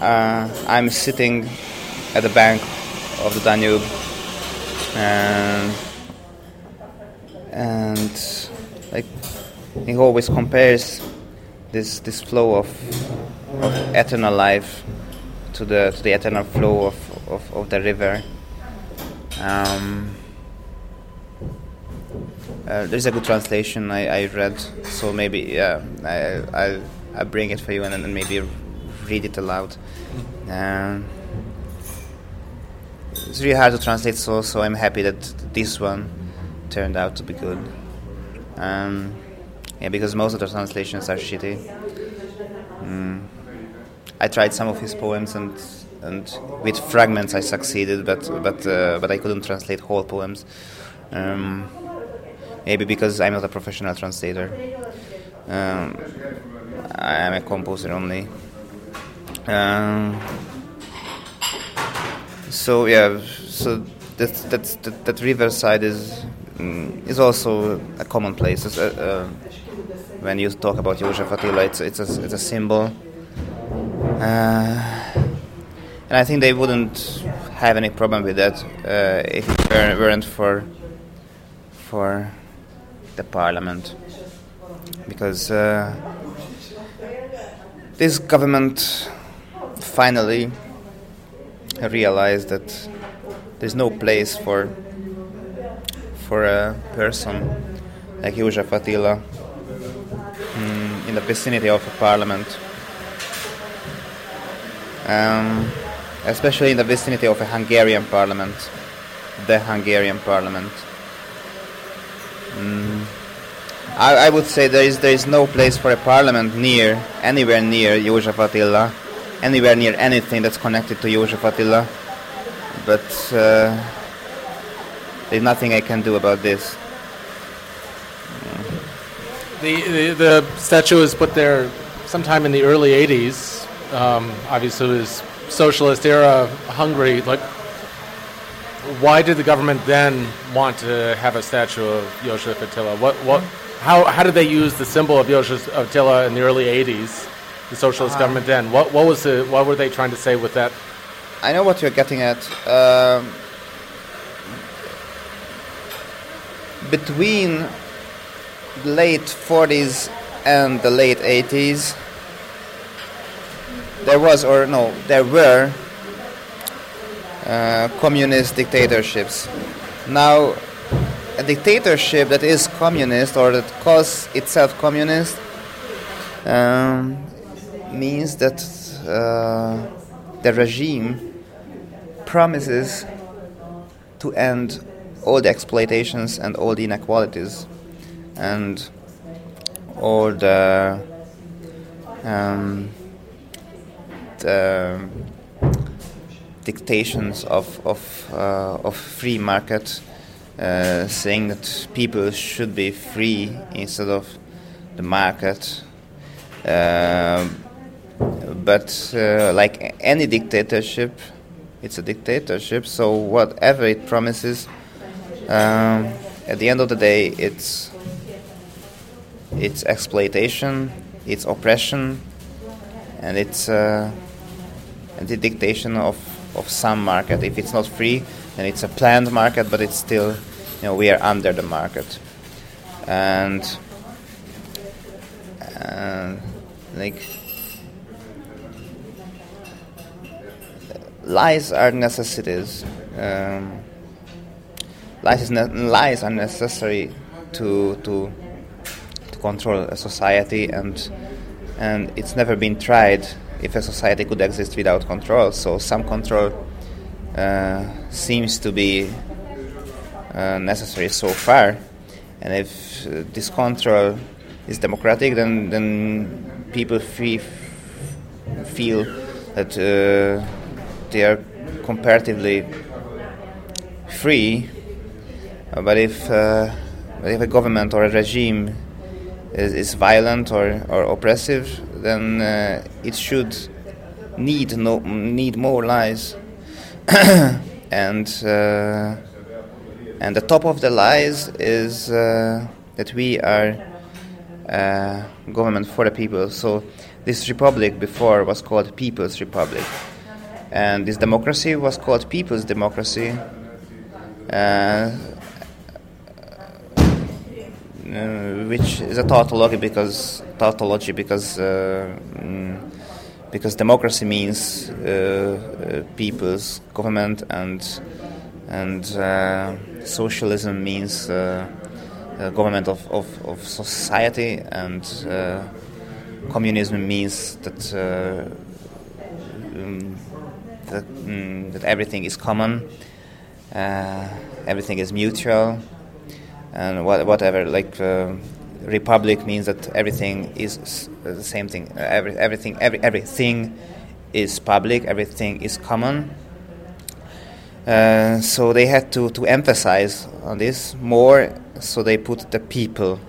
uh, I'm sitting at the bank of the Danube and, and like he always compares this this flow of, of eternal life to the to the eternal flow of, of, of the river. Um, uh, there's a good translation I, I read, so maybe yeah, I I I bring it for you and then maybe read it aloud. Um, it's really hard to translate, so so I'm happy that this one turned out to be good. Um, yeah, because most of the translations are shitty. Mm. I tried some of his poems and and with fragments I succeeded, but but uh, but I couldn't translate whole poems. Um, maybe because I'm not a professional translator. Um, I am a composer only. Um, so yeah, so that that that, that riverside is mm, is also a common place. Uh, uh, when you talk about József Attila, it's it's a, it's a symbol, uh, and I think they wouldn't have any problem with that uh, if it were, weren't for for the parliament, because uh, this government finally realized that there's no place for for a person like József Attila mm, in the vicinity of a parliament, um, especially in the vicinity of a Hungarian parliament, the Hungarian parliament. Mm, I, I, would say there is there is no place for a parliament near anywhere near József Attila, anywhere near anything that's connected to József Attila. But uh, there's nothing I can do about this. The, the, the statue was put there sometime in the early '80s. Um, obviously, it was socialist era Hungary. Like, why did the government then want to have a statue of József Attila? What what? How, how did they use the symbol of József Attila in the early '80s? The socialist Uh, government then. What what was the what were they trying to say with that? I know what you're getting at. Um, between the late 40s and the late 80s, there was, or no, there were uh, communist dictatorships. Now, a dictatorship that is communist or that calls itself communist um, means that uh, the regime promises to end all the exploitations and all the inequalities and all the, um, the dictations of of, uh, of free market, uh, saying that people should be free instead of the market. Uh, but uh, like any dictatorship, it's a dictatorship. So whatever it promises, um, at the end of the day, it's it's exploitation, it's oppression, and it's uh, the dictation of of some market. If it's not free, then it's a planned market, but it's still, you know, we are under the market, and uh, like lies are necessities. Um, lies, is ne- lies are necessary to to to control a society, and and it's never been tried if a society could exist without control. So some control seems to be uh, necessary so far. And if uh, this control is democratic, then then people feel that uh, they are comparatively free. Uh, but if uh, if a government or a regime is, is violent or, or oppressive, then uh, it should need no need more lies, and uh, and the top of the lies is uh, that we are uh, government for the people. So this republic before was called People's Republic, and this democracy was called People's Democracy. Uh, uh, which is a tautology because tautology because uh, mm, because democracy means uh, uh people's government and and uh, socialism means uh, government of, of, of, society and communism means that um, that, mm, that everything is common everything is mutual and what, whatever like uh, republic means that everything is the same thing. Uh, every, everything every, everything is public everything is common. Uh, so they had to, to emphasize on this more so they put the people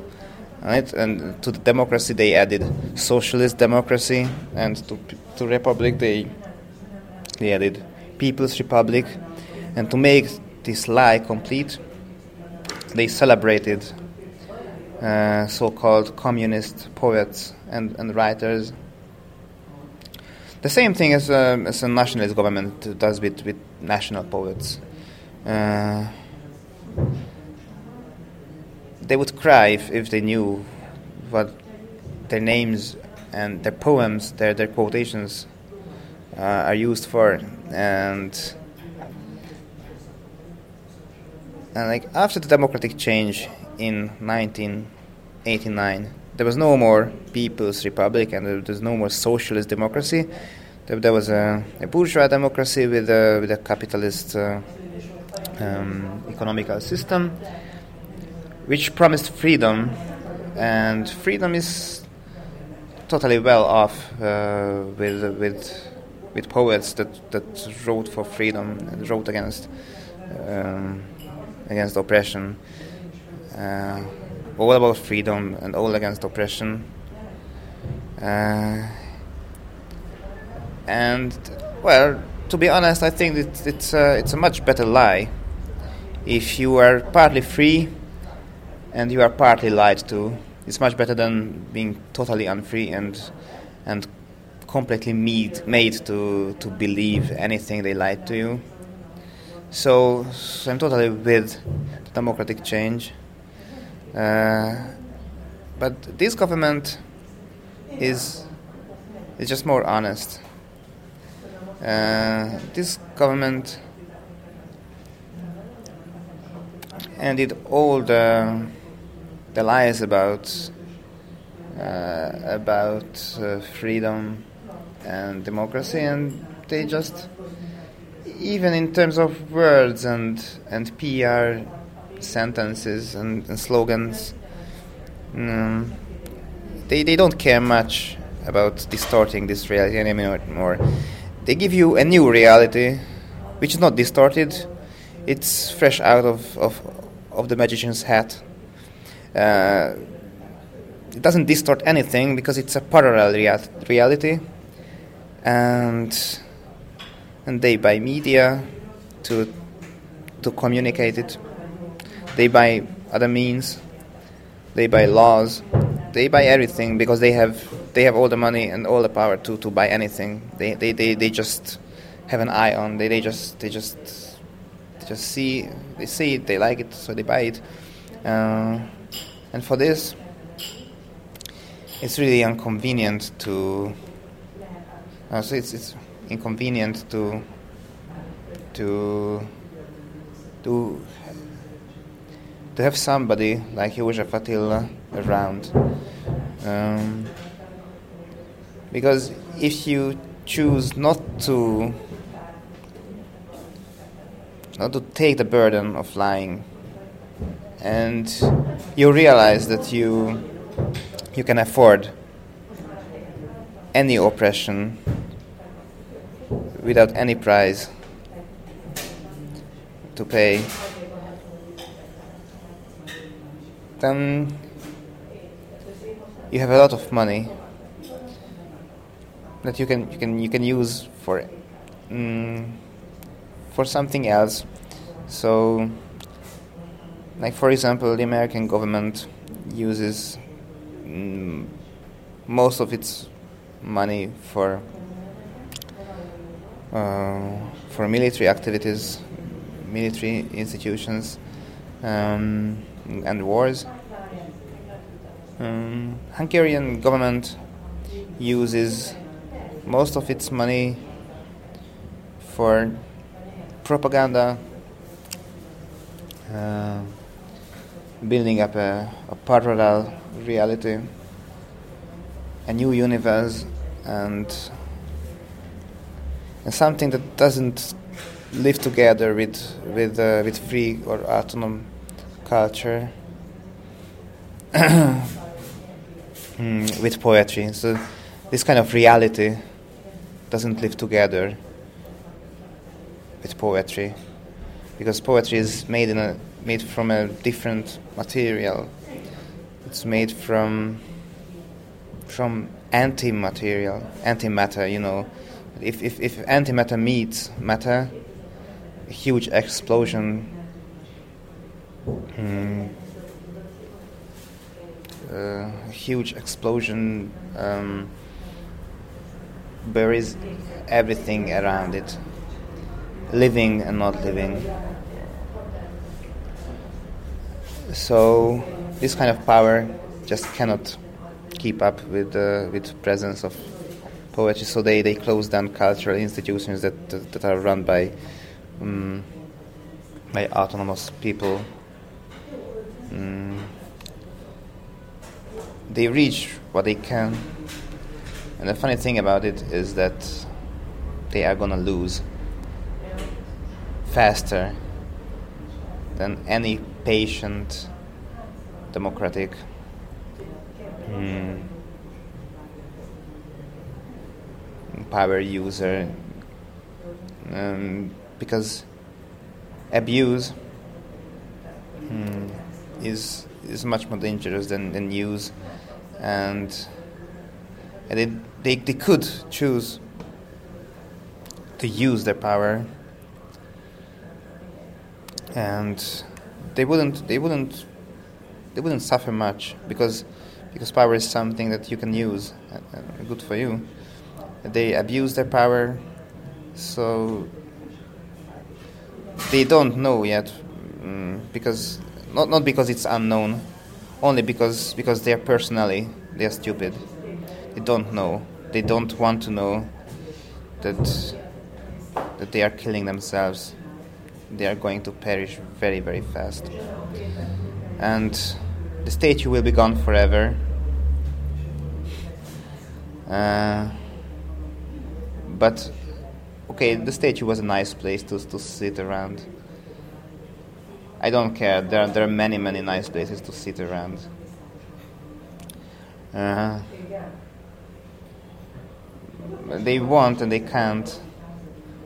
right? And to the democracy they added socialist democracy and to, to republic they they added people's republic. And to make this lie complete they celebrated uh, so-called communist poets and, and writers. The same thing as, uh, as a nationalist government does with, with national poets. Uh, they would cry if, if they knew what their names and their poems, their, their quotations uh, are used for. And And like after the democratic change in 1989, there was no more People's Republic and there was no more socialist democracy. There, there was a, a, bourgeois democracy with a, with a capitalist uh, um, economical system, which promised freedom, and freedom is totally well off uh, with with with poets that that wrote for freedom and wrote against. Um, against oppression, uh, all about freedom and all against oppression. Uh, and well, to be honest, I think it's it's a, it's a much better lie if you are partly free and you are partly lied to. It's much better than being totally unfree and and completely made made to to believe anything they lied to you. So, so I'm totally with democratic change. Uh, but this government is is just more honest. Uh, this government ended all the the lies about uh, about uh, freedom and democracy, and they just even in terms of words and and PR sentences and, and slogans, um, they they don't care much about distorting this reality anymore. They give you a new reality, which is not distorted. It's fresh out of of, of the magician's hat. Uh, it doesn't distort anything because it's a parallel rea- reality, and and they buy media to to communicate it. They buy other means. They buy laws. They buy everything because they have they have all the money and all the power to, to buy anything. They, they, they, they just have an eye on. They, they just they just they just see they see it. They like it, so they buy it. Uh, and for this, it's really inconvenient to. Uh, so it's it's inconvenient to to to to have somebody like József Attila around. Um, because if you choose not to not to take the burden of lying and you realize that you you can afford any oppression without any price to pay, then you have a lot of money that you can you can you can use for mm, for something else. So, like for example, the American government uses mm, most of its money for uh, for military activities, military institutions, um, and wars. Um, Hungarian government uses most of its money for propaganda, uh, building up a, a parallel reality, a new universe, and, something that doesn't live together with with uh, with free or autonomous culture. mm, with poetry, so this kind of reality doesn't live together with poetry because poetry is made in a made from a different material it's made from from anti-material antimatter you know if if, if antimatter meets matter a huge explosion uh, a huge explosion um, buries everything around it, living and not living. So this kind of power just cannot keep up with the with presence of poetry. So they, they close down cultural institutions that that, that are run by um, by autonomous people. Um, they reach what they can. And the funny thing about it is that they are gonna lose faster than any patient democratic. Hmm, power user. Um, because abuse. Hmm, is is much more dangerous than, than use. And and they, they, they could choose to use their power. And they wouldn't they wouldn't they wouldn't suffer much because because power is something that you can use uh, uh good for you. They abuse their power so they don't know yet um, because not not because it's unknown only because because they are personally they are stupid they don't know. They don't want to know that that they are killing themselves. They are going to perish very, very fast. And the statue will be gone forever. Uh, but okay, the statue was a nice place to to sit around. I don't care. There are, there are many, many nice places to sit around. Uh, they want and they can't.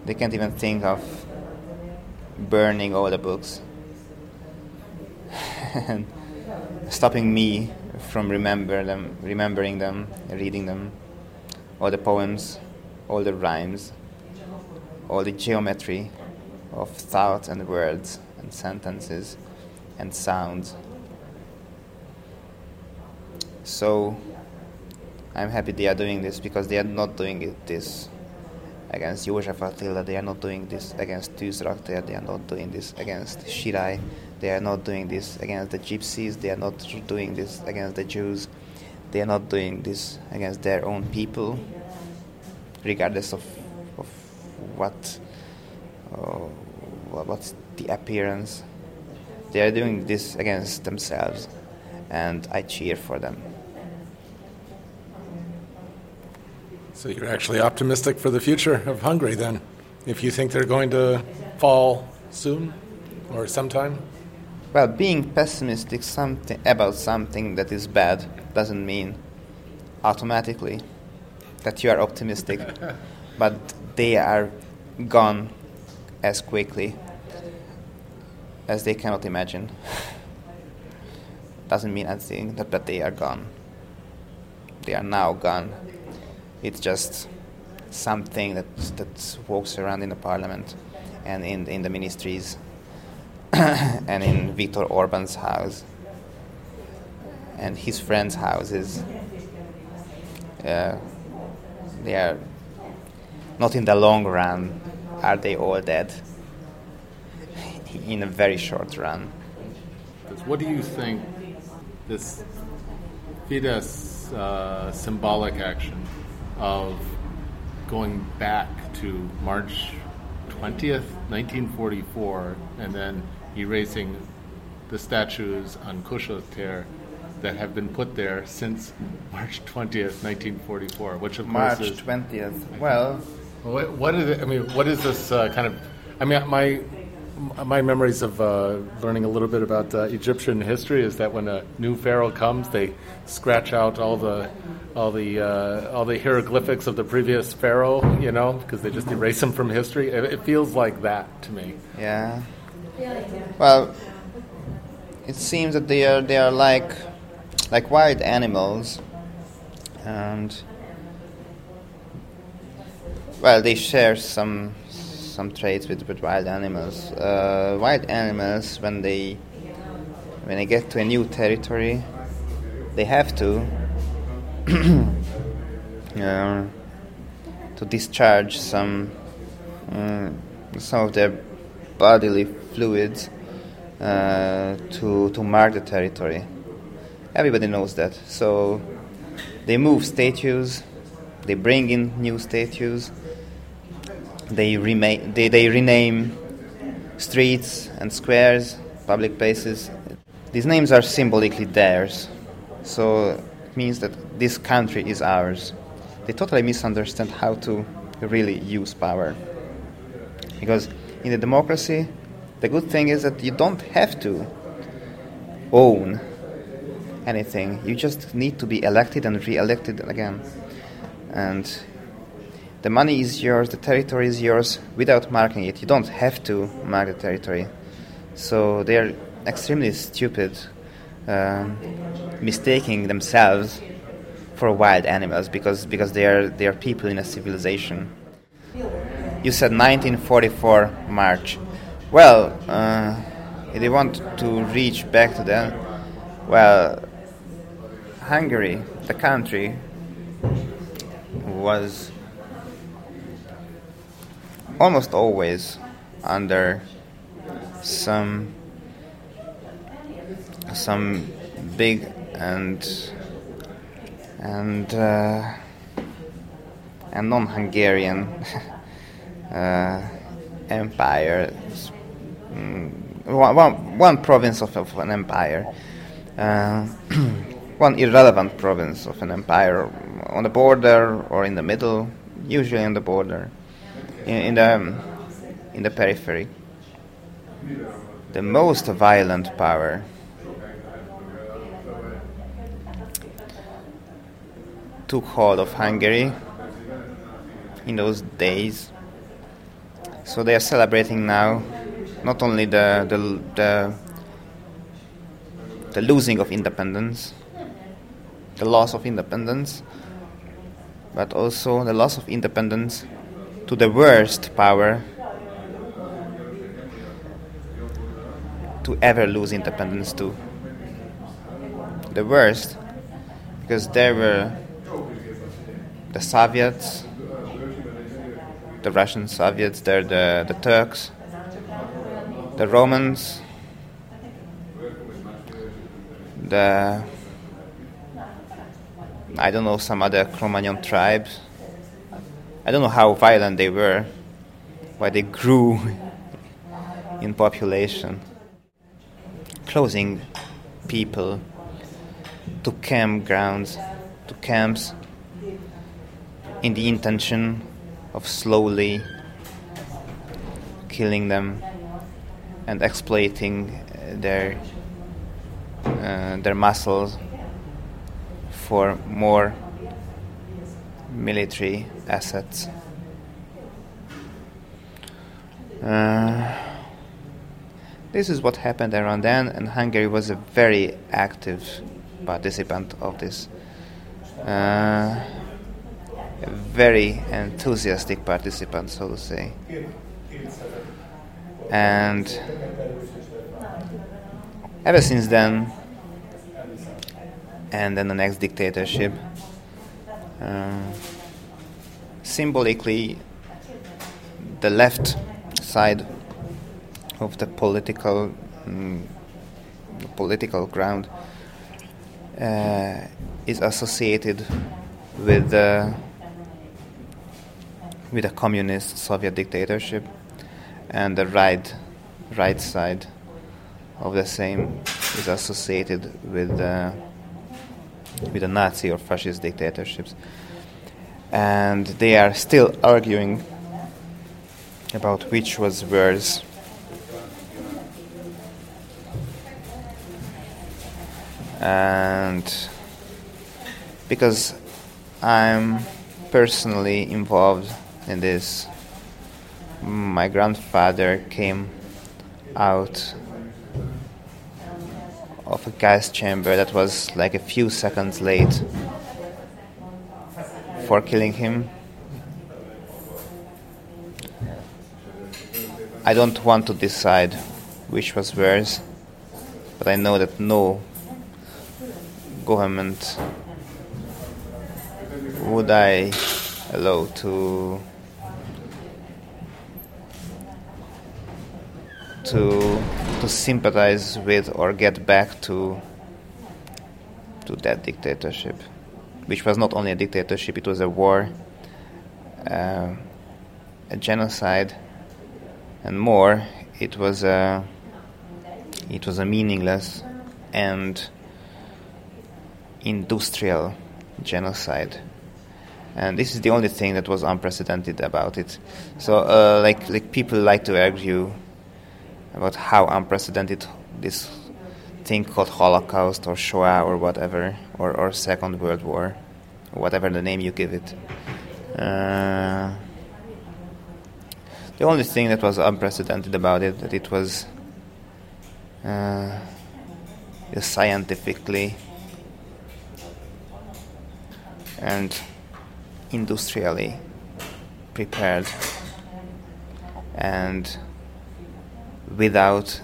They can't even think of burning all the books and stopping me from remember them, remembering them, reading them, all the poems, all the rhymes, all the geometry of thoughts and words and sentences and sounds. So I'm happy they are doing this because they are not doing it this against József Attila, they are not doing this against Tűzraktér, they are not doing this against Sirály, they are not doing this against the gypsies, they are not doing this against the Jews, they are not doing this against their own people, regardless of, of what uh, what's the appearance. They are doing this against themselves, and I cheer for them. So you're actually optimistic for the future of Hungary then, if you think they're going to fall soon or sometime? Well, being pessimistic something about something that is bad doesn't mean automatically that you are optimistic, but they are gone as quickly as they cannot imagine. Doesn't mean anything that, that they are gone. They are now gone. It's just something that that walks around in the parliament and in in the ministries and in Viktor Orban's house and his friends' houses. Uh, they are not in the long run are they all dead in a very short run What do you think this Fidesz uh, symbolic action of going back to March 20th, 1944, and then erasing the statues on Kossuth that have been put there since March 20th, 1944, which of March course is 20th well what, what is it? I mean, what is this uh, kind of? I mean, my my memories of uh, learning a little bit about uh, Egyptian history is that when a new pharaoh comes, they scratch out all the all the uh, all the hieroglyphics of the previous pharaoh, you know, because they just erase them from history. It, it feels like that to me. yeah well it seems that they are they are like like wild animals and well they share some some traits with, with wild animals uh, wild animals when they when they get to a new territory they have to uh, to discharge some uh, some of their bodily fluids uh, to to mark the territory. Everybody knows that. So they move statues, they bring in new statues, they rema- they, they rename streets and squares, public places. These names are symbolically theirs, so it means that this country is ours. They totally misunderstand how to really use power. Because in a democracy, the good thing is that you don't have to own anything. You just need to be elected and re-elected again. And the money is yours, the territory is yours without marking it. You don't have to mark the territory. So they are extremely stupid, um, mistaking themselves for wild animals because, because they, are, they are people in a civilization. You said 1944 March. Well, uh, if they want to reach back to that, well, Hungary, the country, was almost always under some some big and and uh, and non-Hungarian uh, empire, mm, one, one, one province of, of an empire, uh, one irrelevant province of an empire on the border or in the middle, usually on the border, in, in the um, in the periphery. The most violent power took hold of Hungary in those days. So they are celebrating now not only the the the, the losing of independence, the loss of independence, but also the loss of independence to the worst power to ever lose independence to. The worst, because there were the Soviets, the Russian Soviets, there the, the Turks, the Romans, the I don't know some other Cro-Magnon tribes. I don't know how violent they were, why they grew in population, closing people to campgrounds, to camps, in the intention of slowly killing them and exploiting their uh, their muscles for more military assets. Uh, this is what happened around then, and Hungary was a very active participant of this. Uh, a very enthusiastic participant, so to say. And ever since then, and then the next dictatorship, uh, symbolically, the left side of the political mm, political ground uh, is associated with the with a communist Soviet dictatorship, and the right right side of the same is associated with the with the Nazi or fascist dictatorships, and they are still arguing about which was worse. And because I'm personally involved in this, my grandfather came out of a gas chamber that was like a few seconds late for killing him. I don't want to decide which was worse, but I know that no government would I allow to to to sympathize with or get back to to that dictatorship, which was not only a dictatorship; it was a war, uh, a genocide, and more. It was a it was a meaningless and industrial genocide and this is the only thing that was unprecedented about it. So, uh, like, like people like to argue about how unprecedented this thing called Holocaust or Shoah or whatever, or, or Second World War, whatever the name you give it. Uh, the only thing that was unprecedented about it that it was uh, scientifically and industrially prepared and without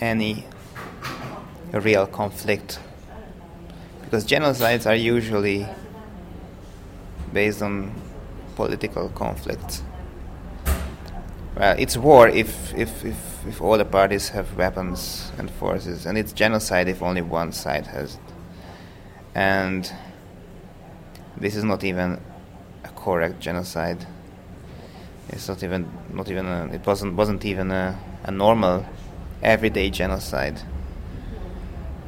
any real conflict because genocides are usually based on political conflicts well it's war if, if, if, if all the parties have weapons and forces and it's genocide if only one side has it and this is not even a correct genocide. It's not even not even a, it wasn't wasn't even a, a normal everyday genocide.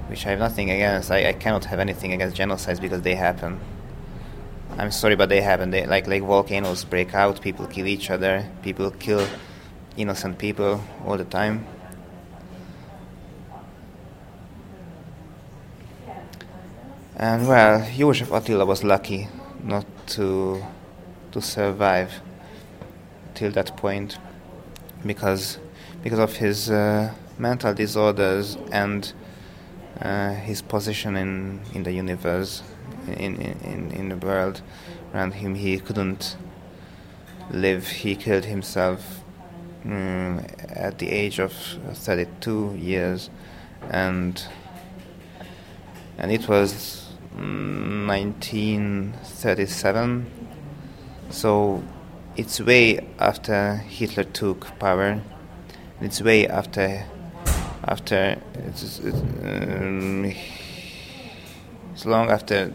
Which I have nothing against. I, I cannot have anything against genocides because they happen. I'm sorry, but they happen. They like like volcanoes break out. People kill each other. People kill innocent people all the time. And well, József Attila was lucky not to to survive till that point because because of his uh, mental disorders and uh, his position in in the universe in, in in the world around him he couldn't live he killed himself um, at the age of 32 years and and it was 1937. So it's way after Hitler took power. It's way after after it's, it's, um, it's long after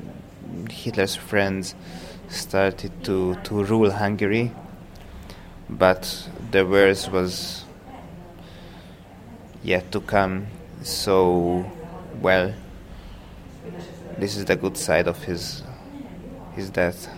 Hitler's friends started to, to rule Hungary, but the worst was yet to come. So, well, this is the good side of his his death.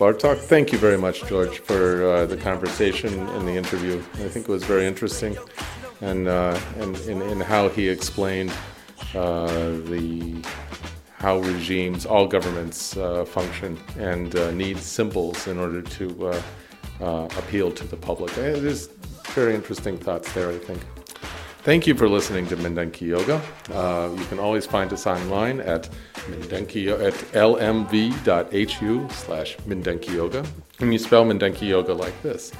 Bartok. Thank you very much, George, for uh, the conversation and the interview. I think it was very interesting, and uh, and in, how he explained uh, the how regimes, all governments uh, function and uh, need symbols in order to uh, appeal to the public. There's very interesting thoughts there, I think. Thank you for listening to Mindenki Joga. You can always find us online at Mindenki, at lmv.hu slash Mindenki Joga. And you spell Mindenki Joga like this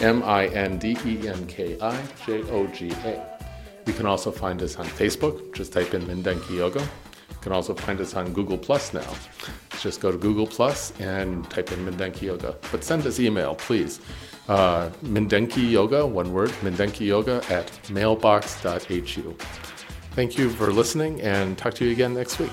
M-I-N-D-E-N-K-I-J-O-G-A. You can also find us on Facebook. Just type in Mindenki Joga. You can also find us on Google Plus now. Just go to Google Plus and type in Mindenki Joga. But send us email, please. Uh, Mindenki Joga, one word, Mindenki Joga at mailbox.hu. Thank you for listening and talk to you again next week.